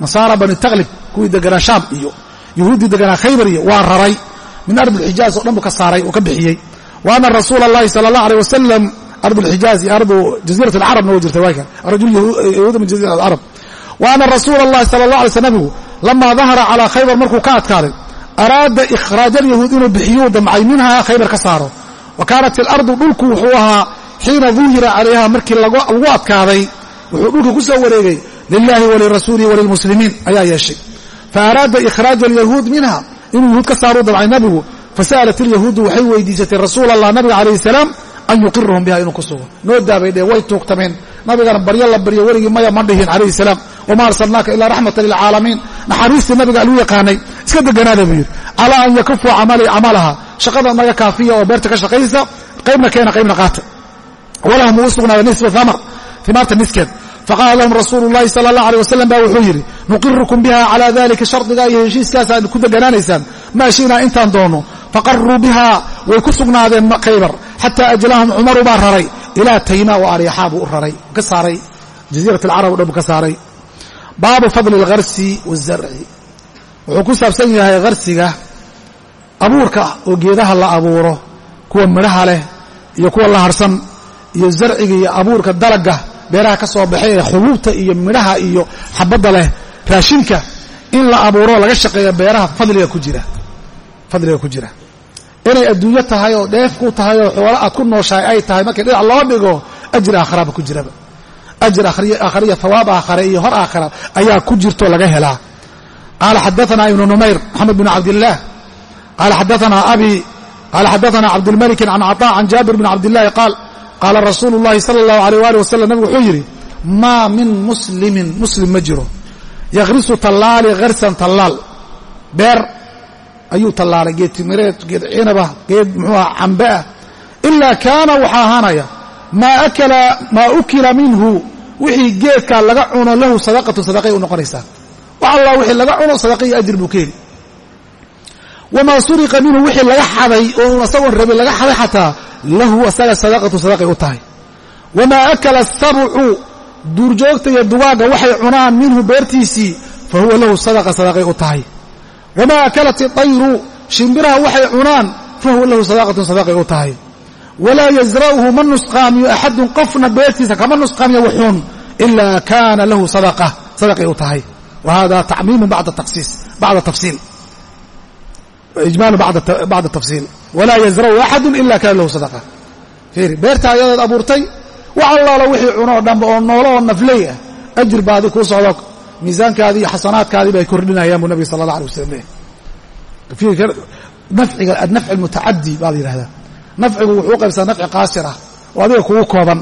Nasaara bani taklib kuwii deganaa shaam iyo yahuuddii deganaa khaybar iyo waa raray. Min ardi lxijaaz oo dhan buu ka saaray oo ka bixiyey. Wa ana rasuula allahi sala allah aleyh wasalam ardu lxijaaz iyo ardu jaziirat alcarabna way jirtay waaka rajul yahuuda min jaziirat alcarab wa ana rasuula allahi sala allah alay sl nabigu lamaa dahara calaa khaybar markuu ka adkaaday araada ikhraaj alyahuud inuu bixiyuu damcay minhaa khaybar ka saaro. Wa kaanat ilardu dhulku wuxuu ahaa xiina duhira calayha markii lagu adkaaday wuxuu dhulka ku soo wareegay lilahi walirasuulihi walilmuslimiin ayaa yeeshay fa araada ikhraaja alyahuud minha inuu yahuud ka saaruu damcay nabigu fasa'alat ilyahuudu waxay weydiisatay rasuul allah nabiga calayhi salaam an yuqirahum biha inuu ku sugo noo daabay dhee way tuugtameen nabigana baryo la baryo weligii maya ma dhihin calayhi salaam wama arsalnaaka ilaa raxmatan lilcaalamiin naxariistii nabiga aluu yaqaanay iska deganaada buu yidhi calaa an yakufuu camali camalaha shaqada naga kaafiya oo beerta ka shaqaysa qaybna keena qaybna qaata walahum uu sugnaada nisfa hamar himaarta niskeed faqaala lahum rasuulu llahi sala allah alay wasalam baa wuxuu yidhi nuqirukum biha calaa dalika shardiga iyo heshiiskaasaad ku deganaanaysaan maa shinaa intaan doono faqaruu biha way ku sugnaadeen khaybar xataa ajlahum cumaru baa raray ilaa tayma wa aryaxaa buu u raray ka saaray jaziirat alcarab o dhan buu ka saaray baabu fadli algharsi waazarci wuxuu ku saabsan yahay harsiga abuurka oo geedaha la abuuro kuwa midhaha leh iyo kuwa la harsan iyo zarciga iyo abuurka dalagga beeraha ka soo baxay ee xubuubta iyo midhaha iyo xabadda leh raashinka in la abuuro laga shaqeeyo beeraha fadliga ku jira fadliga ku jira. Inay adduunyo tahay oo dheef ku tahay oo xoolo aad ku nooshahay ay tahay markii dhinac loo dhigo ajri aakhiraba ku jiraba ajr aakhariya hawaab aakhare iyo hor aakhira ayaa ku jirto laga helaa qaala xadaana ibnu numayr maxamed bn cabdillaah qaala xadaana abi qaala xadaana cabdilmalikin can caطaa can jaabir bn cabdillahi qaal qaala rasuulu llahi sala allahu aleyh waalih wasalam nabigu wuxuu yidhi maa min muslimin muslim ma jiro. Yakhrisu tallaali harsan tallaal. Beer ayuu tallaalay geed timireed geed cinabah geed muxuuha cambe ah. Ilaa kaana waxaa ahaanaya maa ukila minhu. Wixii geedkaa laga cuno lahu sadaqatu sadaqay u noqonaysaa. Wax allah wixii laga cuno sadaqa iyo ajir buu ka heli. Wamaa suriqa minhu wixii laga xaday oo asagoon rabin laga xaday xataa lahu asaga sadaqatu sadaqay u tahay. Wamaa akala asabcu duurjoogta iyo dugaagga waxay cunaan minhu beertiisii fa huwa lahu sadaqa sadaqay u tahay. Wamaa akalat itayru shimbiraha waxay cunaan fa huwa lahu sadaqatun sadaqay u tahay. Walaa yazra'uhu ma nusqaamiyo axadun qofna beertiisa kama nusqaamiyo wuxuun ilaa kaana lahu sadaqa sadaqay u tahay. Wa hada tacmiimu bacda tasiis bacda tafsiil ijmaalu bacda tafsiil. Walaa yazra'uhu axadun ila kaana lahu sadaqa. Fiiri beerta ayadaad abuurtay wax allaalo wixii cunoo dhanba oo noolo oo nafley ah ajir baadi kuu socdo. Miisaankaadii iyo xasanaadkaadii bay kordhinayaan buu nabiga sala allah alay wasalam leeyahy nafciga adnafci almutacadi baa la yidhahdaa nafcigu wuxuu qaybsaa nafci qaasir ah oo adiga kugu kooban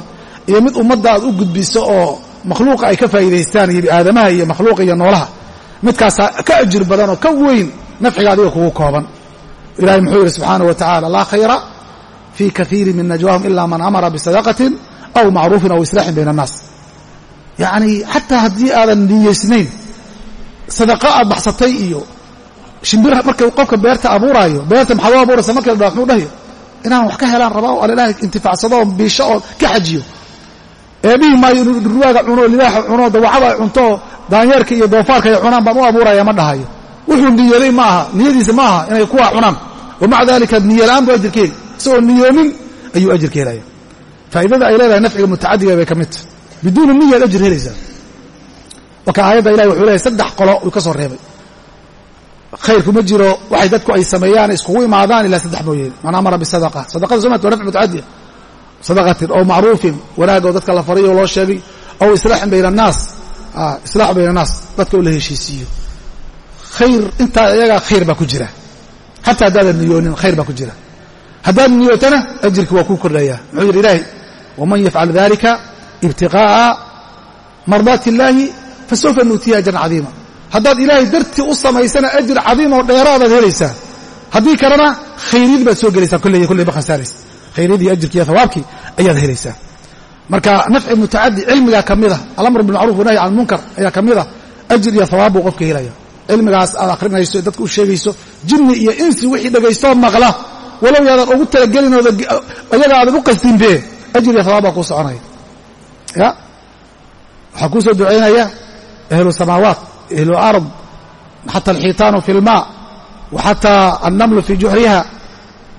iyo mid ummadda aad u gudbiso oo makhluuqa ay ka faa'iidaystaan iyo aadamaha iyo makhluuqa iyo noolaha. Midkaasaa ka ajir badan ka weyn nafciga adiga kugu kooban ilahay muxuu yidhi subxaanah wa tacala laa khayra fii kaiiri min najwaahum ila man amara bisadaqatin aw macruufin aw islaaxin bayna annaas yacnii xataa haddii aadan niyeysnayn sadaqo aad baxsatay iyo shimbir markay qofka beerta abuuraayo beerta maxaad u abuuraysa markii la dhaha muxuu dhahayo inaan wax ka helaan raba oo alilaahay intifacsado oo biisho oo ka xajiyo eedhihi maayo inuu dhurwaaga cuno oo libaaxa cuno dawacada ay cunto oo daanyeerka iyo doofaarka ay cunaan baan u abuuraya ma dhahayo wuxuu niyaday ma aha niyadiisa ma aha inay kuwaa cunaan. Wa maca dalika niyala-aan buu ajirka heli isagoo niyoonin ayuu ajirka helaya faa'iidada ay leedahay nafciga mutacadiga bay ka mid tahy biduuni niyaad ajir helaysaa. Marka aayadda ilahi wuxuu leeyahy saddex qolo uu ka soo reebay. Khayrku ma jiro waxay dadku ay sameeyaan iskugu imaadaan ilaa saddex mooyeen man amara bisadaqa sadaqada somat waa nafci mutacadiya sadaqatin oo macruufin wanaag oo dadka la faray oo loo sheegay aw islaaxin bayna annaas. Islaaxu bayna annaas dadka oo la heshiisiiyo khayr intaa iyagaa khayr baa ku jira. Xataa haddaadan niyoonin khayr baa ku jira. Haddaad niyootana ajirki waa kuu kordhayaa. Muxuu yidhi ilaahay waman yafcal dalika ibtiqaa'a mardaati illaahi fasawfa nuutiya ajran cadiima. Haddaad ilaahay dartii u samaysana ajir cadiim oo dheeraadaad helaysaa haddii kalena khayryad baad soo gelaysaa kolley kolley ma khasaaraysa khayryadii ajirkiiyo hawaabkii ayaad helaysaa marka nafci mutacadi cilmigaa ka mid a alamr bilmacruf wanahy can munkar ayaa ka mid a ajir iyo hawaab buu qofka helaya cilmigaas aad akhrinayso ee dadka u sheegayso jinni iyo insi wixii dhagaystoo maqla walow yaadan ugu talagelinooda ayaga aadan u qastinbe ajir iyo hawaab baa kuu soconaya. Ya? Waxaa kuu soo ducaynaya ahlu samaawaat ahlu ard xata alxiitaanu fi lmaa wa xataa annamlu fii juxriha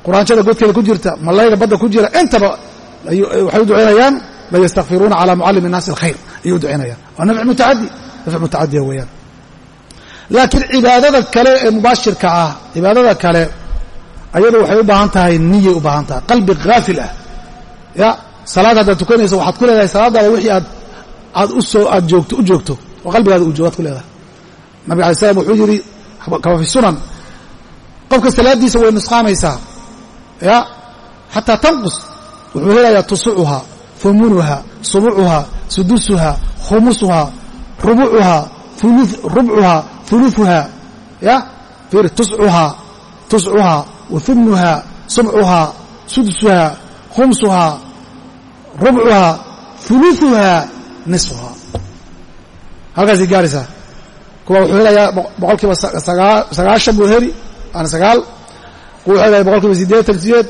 quraanshada godkeeda ku jirta malayga badda ku jira intaba waxay u ducaynayaan la yastakfiruuna cala mucalimi الnaasi alkhayr ayay u ducaynayaan waa nafci mutacadi nafci mutacadiya weeyaan laakiin cibaadada kale ee mubaashirka ah cibaadada kale ayadu waxay u baahan tahay niyay u baahan tahay qalbi haafil ah. Ya salaad haddaad tukanayso waxaad ku leedahay salaadaada wixii aad aad u soo aad joogto u joogto oo qalbigaada u joogaad ku leedahay. Nabig alay slam wuxuu yidhi kama fi sunan qofka salaaddiisa way nusqaamaysaa. Ya xataa tanqus wuxuu helayaa tusucuha humunuha subucuha sudusuha khumusuha rubucuha rubcuha uluuha ya fiir tuscuha tuscuha wahunuha subcuha sudusuha khumsuha rubcuha uluuha nisfuha halkaasay gaaraysaa kuwa wuxuu helayaa boqol kiiba sagaashan buu heli waana sagaal kuwa wuxuu helaya boqol kiiba siddeetan sideed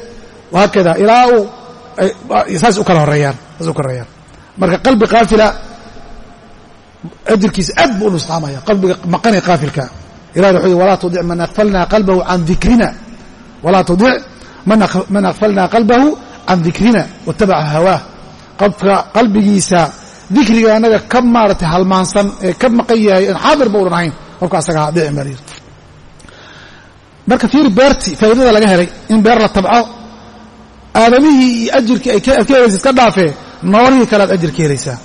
wahaakada ilaa uu saas u kala horeeyaan saas u kala horeeyaan marka qalbi kaafila ajirkiisa aad buu u nusqaamaya qalbiga maqanee kaafilka ilahi wuxuu yihi walaa tudic man akfalna qalbahu can dikrina. Walaa tudic man akfalna qalbahu can dikrina watabaca hawaah qofka qalbigiisa dikriga anaga ka maaratay halmaansan ee ka maqan yahay aan xaadir ba unan ahayn qofka asagaa dhicin baa layidhi marka fiiri beerti faa'iidada laga helay in beer la tabco aadamihii iyo ajirkii ay ka helaysa iska dhaafee noolihii kale ad ajir ka helaysaa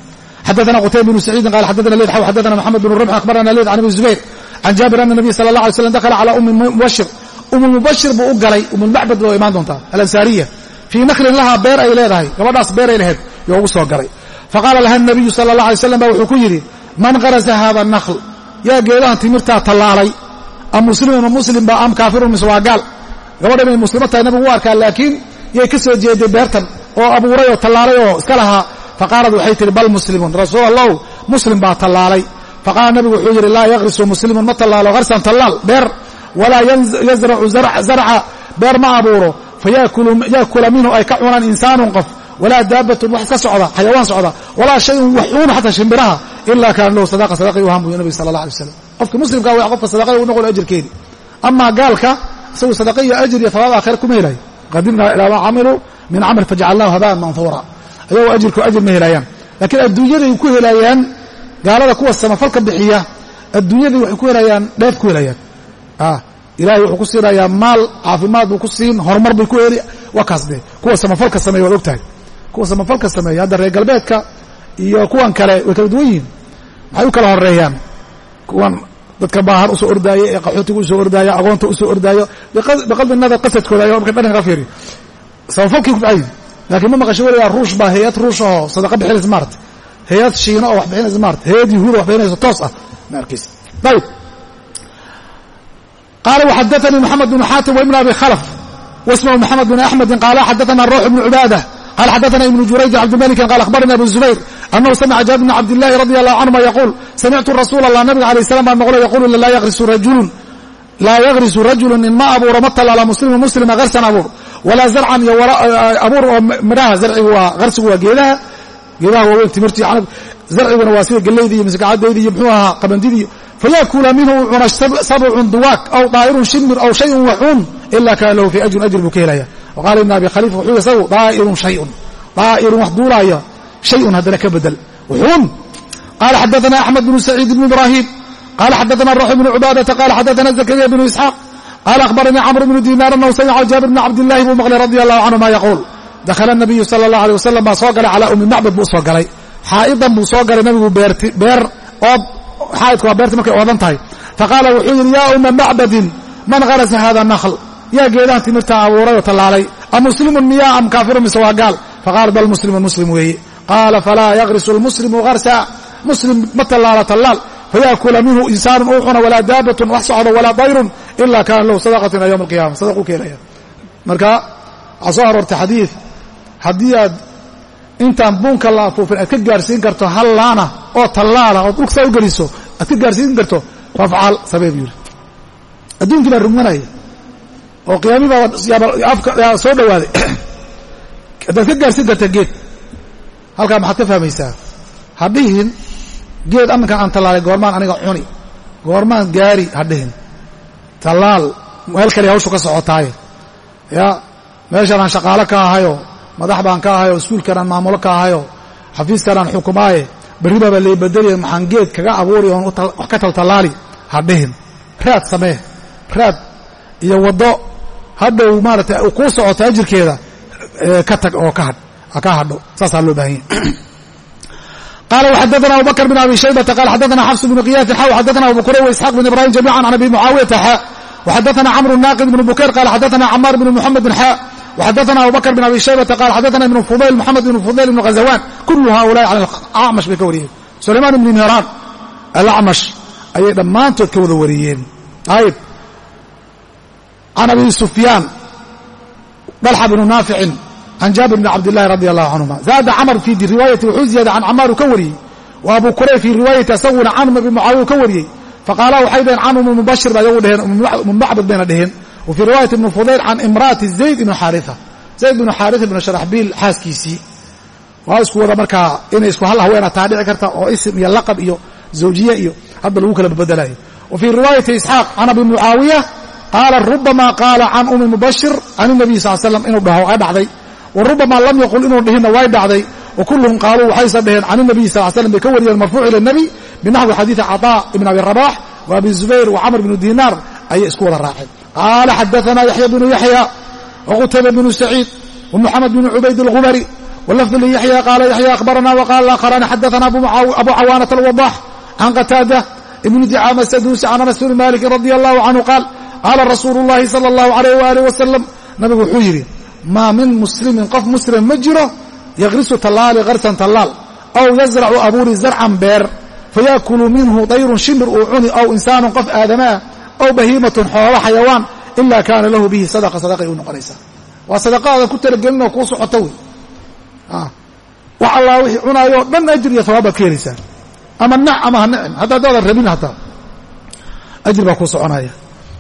xadana qutayb bnu saciidin qal xadana leyd xaw xadana maxamed bnu rumx akhbarana leyd can ibni zubayr can jaabir ana nabiy sala allah alay slam dakhala calaa ummi mubashir ummumubashir buu u galay ummulmacbad bay imaan doontaa alansaariya fii nakhlin lahaa beer ay leedahay gabadhaas beer ay lahayd yo ugu soo galay faqaala laha nabiyu sala allah alay slam ba wuxuu ku yidhi man qarasa haada nakhl yaa geedahan timirtaa tallaalay am muslimun muslim ba am kaafirun mise waa gaal gabadhan inay muslimo tahay nabigu u arkaa laakiin yay ka soo jeeday beertan oo abuuray oo tallaalay oo iska lahaa faqaalad waxay tihi bal muslimun rasuul allahu muslim baa tallaalay faqaala nabigu wuxuu yidhi laa yaqrisu muslimun ma tallaalo harsan tallaal beer walaa yazracu zarca beer ma abuuro fayaakula minhu ay ka cunaan insaanun qof walaa daabatun wax ka socda xayawaan socda walaa shayun waxuuna xataa shimbiraha ilaa kaana lahu sadaqa sadaqa yuhan buyu nabiga sala allah alay waslam qofka muslimka waa qofka sadaqada u noqon ajirkeedi amaa gaalka isagu sadaqa iyo ajir iyo hawaab aakhira kuma helayo qadimnaa ilaa maa camiluu min camal fajcalnaahu habaan manhuura ayagoo ajirku ajir ma helayaan. Laakiin adduunyaday ku helayaan gaalada kuwa samafalka bixiya adduunyaday waxay ku helayaan dheef ku helayaan. Ilahay wuxuu ku siinayaa maal caafimaad buu ku siin horumar bay ku heli waa kaas dee. Kuwa samafalka sameeya waad ogtahay. Kuwa samafalka sameeya hadda reer galbeedka iyo kuwan kale way kala duwan yihiin. Maxay u kala horeeyaan kuwan dadka baahan u soo ordaayo ee qaxootiga u soo ordaayo agoonta u soo ordaayo biqalbi nadar qasadkooda ayaa marka dhanka fiiriyo samafalkii ku fiican yihiin laakiin ma maqasho weligaa ruush baa hay'ad ruush ahoo sadaqa bixinaysa maarata hay'ad shiino oo wax bixinaysa maarata hay'ad yahuud oo wax bixinaysa toos ah ma arkaysa ayib qaala waxadatanii moxamed bnu xaatim waibn abi khalaf wasmahu moxamed bin axmedin qaala xadaana ruux ibnu cubaadah qala xadaana ibnu jurayjin cabdimalikin qala akhbarani abu zubayr anahu samica jaabir bna cabdillahi radi allahu canhuma yaquul samictu rasuula allah nabiga alay salam baan maqlo yaqulu laa yagrisu rajulun nin ma abuuro ma tallaala muslimu muslima garsan abuur walaa zarcan iyo abuur oo midhaha zarcigu waa qarsigu waa geedaha geedaha waaweyn timirti zarciguna waa sida galleydi iyo miskacadeydi iyo muxuu ahaa qabandidi fayakula minhu u cuna sabcun duwaag aw daa'irun shimir aw shayun waxuun ila kaana lahu fi ajrin ajir buu ka helaya waqaala ibn abi khaliifa wuxuu isagu daa'irun shayun daa'irun wax duulaaya shayun haddana ka bedel wuxuun qaala xadaana axmed bnu saciid bnu ibraahim qaala xadaana raxu bnu cibaadata qaala xadaana zakariya bnu isxaaq qaala akhbaranii camr bnu dinaar anahu samica jaabir bni cabdillahi buu maqlay radi allahu canhuma yaquul dakhala nabiyu sala allah alay wasalam baa soo galay calaa ummi macbad buu soo galay xaa'idan buu soo galay nabigu beerti beer ood xaa'idka waa beerti markay oodan tahay faqaala wuxuu yidhi yaa umma macbadin man kharasa hada nakhl yaa geedahan timirtaa abuuray oo tallaalay a muslimun miyaa am kaafirun mise waa gaal faqaala bal muslimun muslim weeye qaala falaa yaqrisu lmuslimu harsa muslim ma tallaala tallaal fayaakula minhu insaanun uu cuna walaa daabatun wax socdo walaa dayrun ila kaana lahu sadaqatan ila yowm alqiyama sadaquu ka helaya marka waxaa soo aroortay xadiid haddii aad intaan buunka la afuufin aad ka gaarsiin karto hal laana oo tallaala ood dhulka saa u geliso aad ka gaarsiin karto fafcaal samee buu yidhi adduunkii baa rugmanaya oo qiyaamii baa soo dhowaaday haddaad ka gaarsiin karta geed halkaa maxaad ka fahmaysaa ha dhihin geed aminkan aan tallaalay goormaan aniga cuni goormaan gaari ha dhihin tallaal meel kale hawshu ka socotaaye ya meeshaan aan shaqaalo ka ahayo madax baan ka ahayo iskuulkan aan maamulo ka ahayo xafiiskan aan xukumaaye berribaaba lay bedeliya maxaan geed kaga abuuri oon wax ka taltallaali ha dhihin raad samee raad iyo waddo hadhow maaratay kuu socoto ajirkeeda ka tag oo ka hadho saasaa loo baahan yahy qala وxadثna abu bkr بn abi shaybةa qala xadثna xfs بn qiyاsi xaw xadثna abu kurayr وإسxاaq بn ibrahim جamيعا عan abi mucaawiyaةa xa وxadثna cmr الناqid بn bukayr qala xadثna cmاr بn mحamed xa وxadثna abu bkr بn abi shaybةa qala xadثna ibn fudayl mxamed ibn fudayl ibn غaزawaan kul haؤulaءi can acmash bay ka wariyeen sulayman ibn mihran alacmash ayay dhammaantood ka wada wariyeen ayb can abi sufyaan dalxa bn naaficin can jaabir bn cabdillahi radi allahu canhuma zaada camar fii riwaayati wuxuu ziyaaday can camaaru ka wariyey wa abu kurayr fii riwaayati asaguna can abi mucaawiya ka wariyey faqaala waxay dhaheen can umi mubashir ba ayagu dheheen umumacbad bayna dheheen wa fii riwaayati ibni fudayl can imra'ati zayd ibni xaaria zayd ibnu xaaria ibnu sharaxbiil xaaskiisii waa isku wada markaa inay isku hal haweena taa dhici karta oo isim iyo laqab iyo zawjiye iyo hadda lagu kala babedelayo wa fii riwaayati isxaaq can abi mucaawiya qaala rubama qaala can umi mubashir can inabiy sal slam inuu dhaho ay dhacday wa rubama lam yaqul inuu dhihinna way dhacday wa kulluhum qaaluu waxaysa dhaheen can inabiy sal slam bay ka wariyeen marfuuc ila nebi binaxwi xadiidi caطaa ibn abi rabax wa abi zubayr wa camr bnu dinaar ayay isku wada raaceen qaala xadaثana yaxya bnu yaxya waqutayba bnu saciid ومحمد بن عبيد الغمري واللفظ ليحيى قال يحيى أخبرنا وقال الآخران حدثنا أبو عوانة الوضاح عن قتادة ابن دعامة السدوسي عن أنس بن مالك رضي الله عنه قال qaala rasuulu llahi sala allahu alayh waalih wasalam nabigu wuxuu yidhi maa min muslimin qof muslim ma jiro yaqrisu tallaali qarsan tallaal aw yazracu abuuri zarcan beer fayaakulu minhu dayrun shimir uu cuni aw insaanun qof aadamaa aw bahiimatun xoolo xayawaan ila kaana lahu bihi sadaqa sadaqay u noqonaysaa waa sadaqaadan ku talagelin oo kuu socoto wey wax allaa wixii cunaayo o dhan ajir iyo hawaab baad ka helaysaa ama nac ama ha nicim hadda adaadan rabin hataa ajir baa kuu soconaya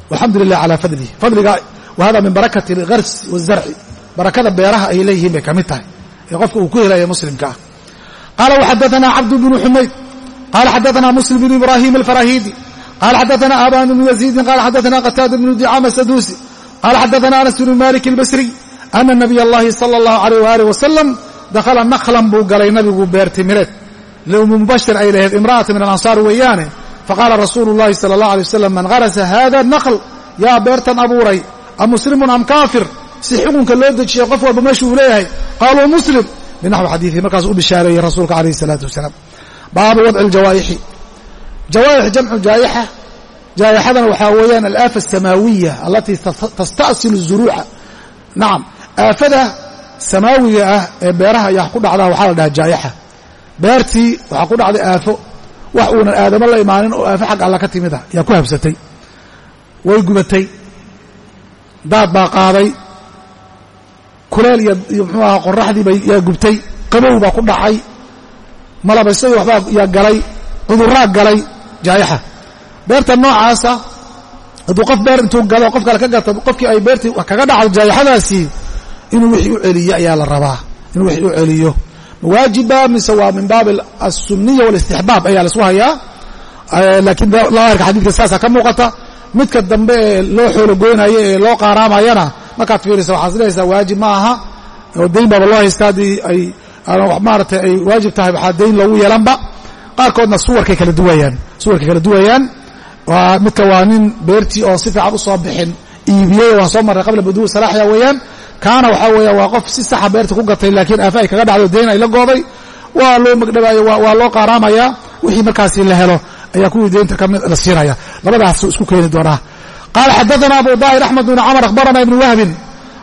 walxamdu lilah calaa fadlihi fadliga wa min barakati algarsi wazarci barakada beeraha ay leeyihiin bay ka mid tahay ee qofka uu ku helaya muslimka ah qaala waxadaanaa cabdu bnu xumayd qaala xadaanaa muslim bnu ibraahim alfarahidi qaala xadaanaa aban bnu yaziidin qaala xadaanaa qataada bnu dicama saduusi qaala xadaanaa anas bnu malik albasriy ana nabiy allahi sala allahu alayh waalih wasalam dakhala naklan buu galay nabigu beertimireed liummi mubashir ay lahayd imra'ata min alansaar weeyaane faqaala rasuulu llahi sala allah alay wasalam man harasa hada nakl yaa beertan abuuray am muslimun am kaafir si xukunka loo dejiyay qof walba meeshu uu leeyahay qaaluu muslim binaxwi xadiiii markaas u bishaareeyey rasuulka alayh isalaatu wasalaam baabu wadci ljawaaixi jawaaix jamcu jaayixa jaayixadana waxaa weeyaan alaafa asamaawiya alatii tasta'silu zuruuca. Nacam aafada samaawiga ah ee beeraha ayaa ku dhacdaa waxaa la dhahaa jaayixa beertii waxaa ku dhacday aafo. Wax uunan aadamo la imaanin oo aafo xag alla ka timid ah yaa ku habsatay. Way gubatay. Daad baa qaaday. Kuleel iyo muxuu aha qoraxdiibay yaa gubtay. Qabow baa ku dhacay malabaysadii waxbaa yaa galay cuduraa galay jaayaxa beerta noocaasa hadduu qof beer intuu galo qof kale ka gato qofkii ay beertii kaga dhacdo jaayaxadaasi inuu wixii u celiyo ayaa la rabaa inuu wixii u celiyo. Mawaajiba mise waa min baab asuniya walistixbaab ayaa la isku hayaa laakiin laarka xadiidka saasaa ka muuqata. Midka dambe ee loo xoolo goynayo ee loo qaaraamayana markaad fiirisa waxaad isleeysaa waajib ma aha. Oo dayn baaba loo haysta haddii ay maaratay ay waajib tahay waxaa dayn loogu yeelanba. Qaarkoodna suwarkay kala duwayaan. Suwarkay kala duwayaan. Waa midka waa nin beertii oo si fiican u soo bixin iibiyey waan soo marray qabla buduwi salaaxya weeyaan. Kaana waxaa weeya waa qof si saxa beerta ku gatay laakiin aafa ay kaga dhacdo dayn ay la gooday waa loo magdhabaayo waa loo qaaraamaya. Wixii markaasi la helo ayaa kuwii deynta ka mid la siinaya. Labadaasuu isku keeni doonaa. Qaala xadaana abu daahir axmed bn camr akhbarana ibn wahbin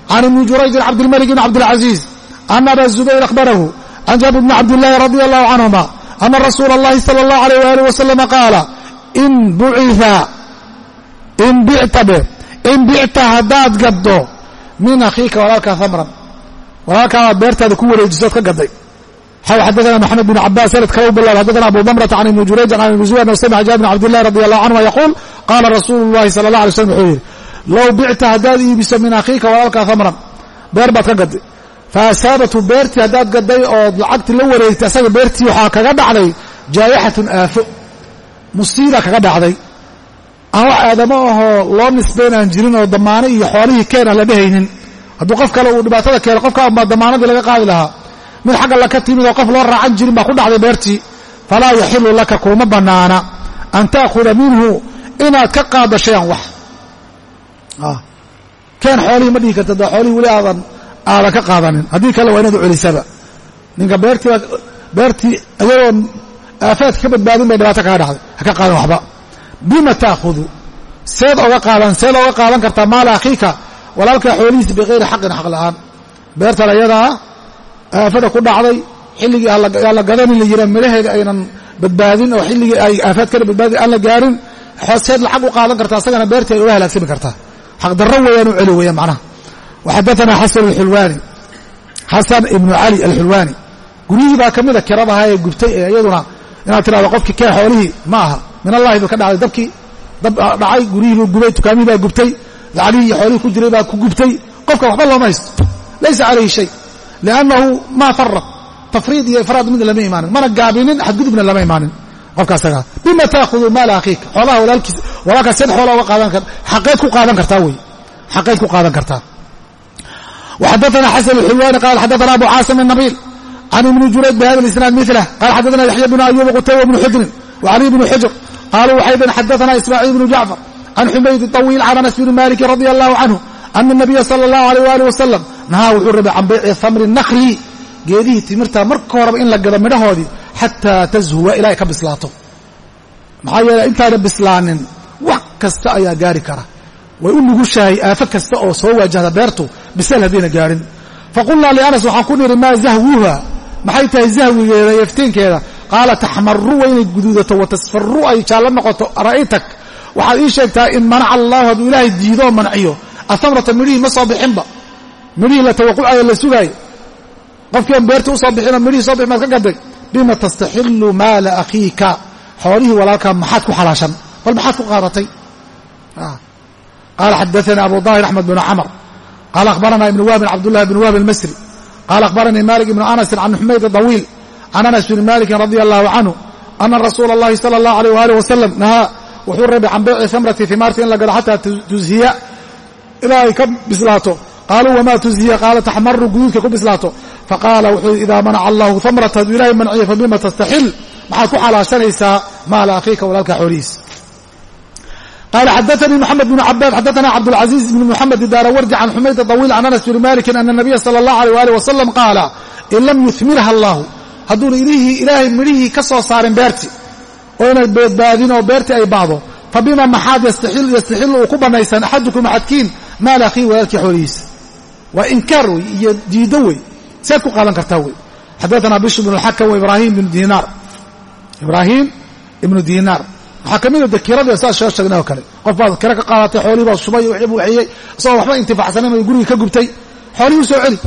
can ibni jurayjin cabdilmalik bn cabdilcaziiz an aba zubayr ahbarahu can jaabir bni cabdilaahi radi allahu canhuma ana rasuula اllahi sala اllahu alayh waalih wasalama qaala in bicta haddaad gaddo min akhiika walaalkaa amran walaalkaabaad beertaada ku wareejisood ka gaday xadana maxamed bn cabaas sanad kale u bilaab xadana abu damrata can ibni jurayjan can ibni zuwar samica jabir bn cabdillahi radi allahu canhuma yaquul qaala rasuulu llahi sala allah alay slm wuxuu yidhi low bicta haddaad iibiso min akhiika walaalkaa amran beer baad ka gaday fa asaabatu beertii haddaad gadday ood lacagtii la wareegtay asaga beertii waxaa kaga dhacday jaayixatun aafo musiiba kaga dhacday. Aan wax aadamo ahoo loo nisbayn aan jirin oo damaano iyo xoolihii keen aan la dhehaynin hadduu qof kale uu dhibaatada keeno qofka baa damaanadii laga qaadi lahaa. Mid xagga laka timid oo qof loo raacan jirin baa ku dhacday beertii. Falaa yaxilu laka kuuma bannaana. An ta'khuda minhu inaad ka qaaddo shayan wax. Keen xoolihii ma dhihi karta da xoolihii weli aadan aadan ka qaadanin. Haddii kale waa inaad u celisaba. Ninka beertii beertii ayagoon aafaadka ka badbaadin bay dhibaato kaga dhacday. Ha ka qaadan waxba. Bima ta'khudu seed oga qaadan seed oga qaadan kartaa maala akhiika. Walaalkaa xoolihiisa bikayri xaqin xaq la'aan. Beertan ayadaa aafada ku dhacday xilligii aan la gadanin la yiraa midhaheeda aynan badbaadin oo xilligii ay aafaad kana badbaadin aan la gaarin seed lacag u qaadan kartaa asagana beertii ay uga halaagsami kartaa. Xaqdarro weeyaan u celi weeyaan macnaha waxadaanaa xasan alxulwaani xasan ibnu cali alxulwaani guryihii baa ka mida kiradaha ee gubtay ee iyaduna inaad tirahdo qofkii kee xoolihii ma aha min allahi buu ka dhacday dabkii dab dhacay guryihii buu gubay dukaamihii baa gubtay lacagihii iyo xoolihii ku jiray baa ku gubtay qofka waxba looma haysto laysa calayhi shay liannahu maa farad tafriid iyo ifraad mid lama imaanin mana gaabinin xadgudubna lama imaanin qofka asagaa bima taakhuduu maala akhiika xoolaha walaalkiis walaalkaas seed xoola uga qaadan xaqeed ku qaadan kartaa وxadثna xسن الxulwani qال xadثna abu cاaصم النبيل عن iبن jurayج بhda الاسناaد مثله qال xadثna yaحyى بن أyوب qتyبة بن xجri وعلي بن xجر qالوا waxay dhn xadثna إسماعيل بن جعفر عن xumayd طويل عن أنس بن مالك رضي الله عنه أن النبي صلى الله عليه وaلiه وسلم nahaa wuxuu rabay can bayci hamri النkli geedihii timirta marka horeba in la gado midhahoodii xatىa تزhuwa ilaa ay ka bislaato maxaa yeele intaana bislaanin wax kasta ayaa gaari kara way u nugushahay aafo kasta oo soo waajahda beertu bisel haddayna gaadhin faqulnaa lianas waxaan ku nidhi maa zahwuha? Maxay tahay zahwigeeda iyo iftiinkeeda? Qaala taxmaru waa inay guduudato wa tasfaru ay jaallo noqoto ra'aytak waxaad ii sheegtaa in manaca allahu hadduu ilaahay diido manciyo ahamrata midhihii ma soo bixinba. Midhihii la tawaqucayo la sugaayo qofkii aan beerta u soo midhihii soo bixin maad ka gaday. Bima tastaxilu maala akhiika? Xoolihii walaalkaa maxaad ku xalaashan? Bal maxaad ku qaadatay qaala xadaana abu daahir axmed bn camr qaala akhbarana ibn wahbin cabdullahi bn wahb almasri qaala akhbaranii malik ibnu anasin can xumayd dawiil can anas bni malikin radia allahu canhu ana rasuula اllahi sala اllahu alيh waalih wasalam nahaa wuxuu rabay can bayci hamrati himaarta in la gado xataa tuzhiya ilaa ay ka bislaato qaaluu wamaa tuzhiya qaala taxmaru guduudka ku bislaato faqaala wuxuu idaa manaca allahu hamrata hadduu ilahay manciyo fabima tastaxil maxaad ku xalaashanaysaa maala akhiika walaalka xoolihiisa qala xadaanii mxamed bn cabaad xadaana cabdاlcaزiiz bn mxamed daarawardi can xumayd طawiil can anas bni maliki ana nabiya salى اllah alيh alih wasalam qaala in lam yuhmirha allahu hadduuna ilaahay midhihii ka soo saarin beerti oo inay badbaadin oo beertii ay baado fabima maxaad yastaxilu uu ku banaysan axadukum axadkiin maala akhiihi walaalkii xoolihiisa waa inkaar wey iyo diiddo wey sead ku qaadan kartaa wey xadaana bishr bn اlxakam waibrahim bn dinaar ibraahim ibnu dinaar waxaa ka mida dakiirada saas soo sheegnay oo kale. Qof baad kira ka qaadatay xoolihii baad shubay wixii buu waxeeyey isagoo waxba intifacsanayn oo gurigii ka gubtay. Xoolihii u celi.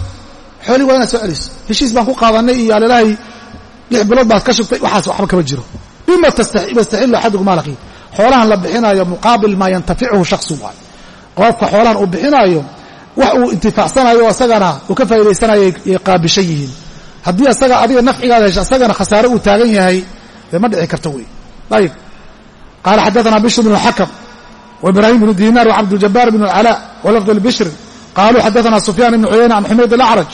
Xoolihii waa inaad soo celiso heshiis baan ku qaadanay iyo alilaahay lix bilood baad ka shubtay waxaas waxba kama jiro. Bima yastaxilu axadukum maalakhi xoolahan la bixinaayo muqaabil maa yantaficuhu shaksu waay qofka xoolahan uu bixinaayo wax uu intifaacsanayo asagana uu ka faa'idaysanayo ay qaabishan yihiin. Haddii asaga adiga nafcigaada hesha asagana khasaare uu taagan yahay ma dhici karto wey. Ayib qala xadaana bishr bn اxakm waibrahim bn dinar wcabdاljabaar bn اlcalaa walafd lbishri qaluu xadaana sufyaan ibn cuyayna can xumayd alacraj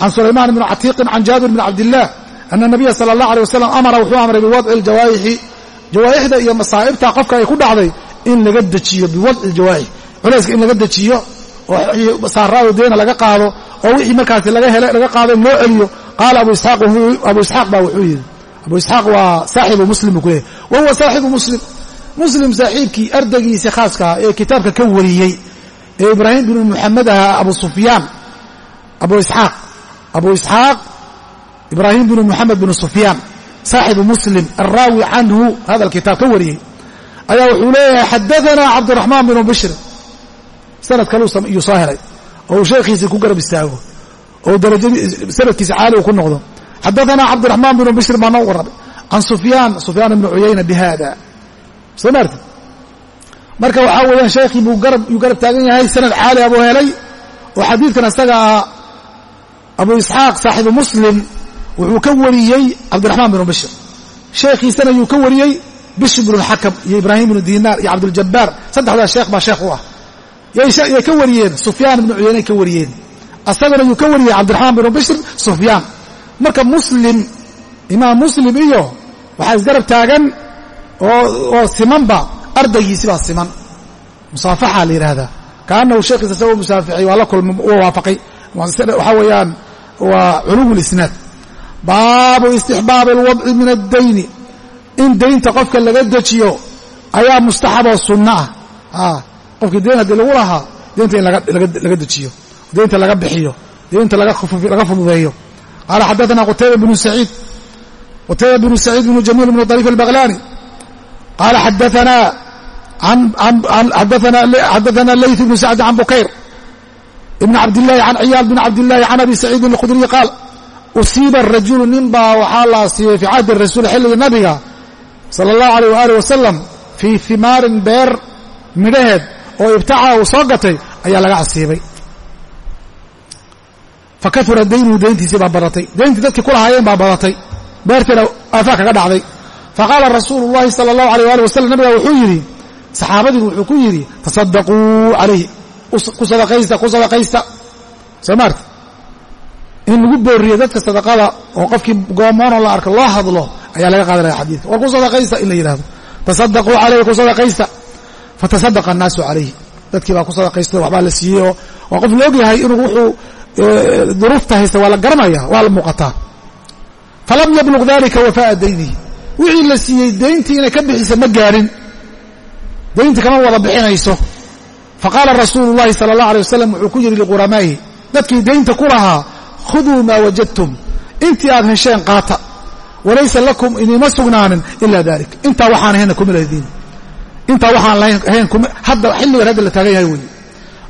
can sulayman bn catiiqin can jaabir bn cabdilah ana nabiya sala اllah alيه wasalam amara wuxuu amray biwadci اljawaarixi jawaarixda iyo masaa'ibta qofka ay ku dhacday in laga dejiyo biwadci jawaarix culayska in laga dejiyo oo saaraado deena laga qaado oo wixii markaasi laga hele laga qaado in loo celiyo qaala abu isxaaq ba wuxuu yidhi abu isxaaq waa saaxibu muslim buu ku leeyahy wa huwa saaxibu muslim muslim saaxiibkii ardaygiisa khaaska ah ee kitaabka ka wariyey ee ibraahim binu muxamed ahaa abu sufyaan abu isxaaq abu isxaaq ibraahim binu muxamed binu sufyaan saaxibu muslim alraawi canhu hada alkitaab ka wariyey ayaa wuxuu leeyahay xadaanaa cabdiraxmaan binu bishr. Sanad kaluu iyuu soo helay oo uu sheekhiisii ku garab istaago oo sanadkiisa caali uu ku noqdo. Xadaanaa cabdiraxmaan binu bishr baa noo warramay can sufyaan sufyaan ibnu cuyayna bi soo maarti marka waxaa weeyaan sheekhii buu yuu garab taagan yahay sanad caali abuu helay oo xadiidkan isaga ah abu isxaaq saaxibu muslim wuxuu ka wariyey cabdiraxmaan binu bishr. Sheekhiisana yuu ka wariyey bishr bnu lxakam iyo ibraahim bnu dinaar iyo cabduljabaar saddexdaa sheekh baa sheekh u ah. Yay ka wariyeen sufyaan ibnu cuyaynay ka wariyeen. Asagana yuu ka wariyey cabdiraxmaan binu bishr sufyaan. Marka muslim imaam muslim iyo waxaa isgarab taagan oo simanba ardaygiisi baa siman. Musaafaxa la yidhaahdaa kaanahu sheekhiisa isagoo musaaficay waa la kulmay waa waafaqay. Waxaa weeyaan waa culuw lisnaad baabu istixbaabi alwadci min addayni. In daynta qofka laga dejiyo ayaa mustaxaboo sunno ah. Qofkii dayn haddii lagu lahaa daynta in laga dejiyo daynta laga bixiyo daynta laga fududeeyo. Qaala xadaana qutayba bnu saciid. Qutayba bnu saciid bnu jamiil bnu dariif albaqlani qaala xadaana layth bnu sacd can bukayr ibn cabdillahi can ciyaal bn cabdillahi can abi saciidin alkhudriyi qaal usiiba rajulu nin baa waxaa la asiibay fii cahdi rasuul xilligii nabiga sala allahu alayh waaalih wasalam fii himaarin beer midhaheed oo ibtaca uu soo gatay ayaa laga asiibay fa kaura daynuhu dayntiisii baa badatay dayntii dadkii ku lahaayeen baa badatay beertiina aafaa kaga dhacday faqaala rasuulu llahi sala allahu alayh ali wasalam nabiga wuxuu yidhi saxaabadigu wuxuu ku yidhi tasadaquu calayhi ku sadaqaysta ku sadaqaysta soo maarta in lagu booriyo dadka sadaqada oo qofkii goomoonoo la arko loo hadlo ayaa laga qaadanaya xadiidka war ku sadaqaysta in la yidhahdo tasadaquu calayhi ku sadaqaysta fatasadaqa annaasu dadkii baa ku sadaqaysta waxbaa la siiyey oo waa qof la ogyahay inuu wuxuu duruufta haysta waa la garanaya waa la muuqataa falam yabluq dalika wafaaa daynihi wixii la siiyey dayntii inay ka bixisa ma gaarin. Dayntii kama wada bixinayso. Faqaala rasuulu llahi sala allah alay wasalam wuxuu ku yidhi liquramaa'ihi dadkii daynta ku lahaa khuduu maa wajadtum. Intii aad hesheen qaata. Walaysa lakum idiima sugnaanin ila dalik intaa waxaan ahayna kuma lahdiin intaa waxaan lahayn hadda xilligan hadda la taagan yahay wey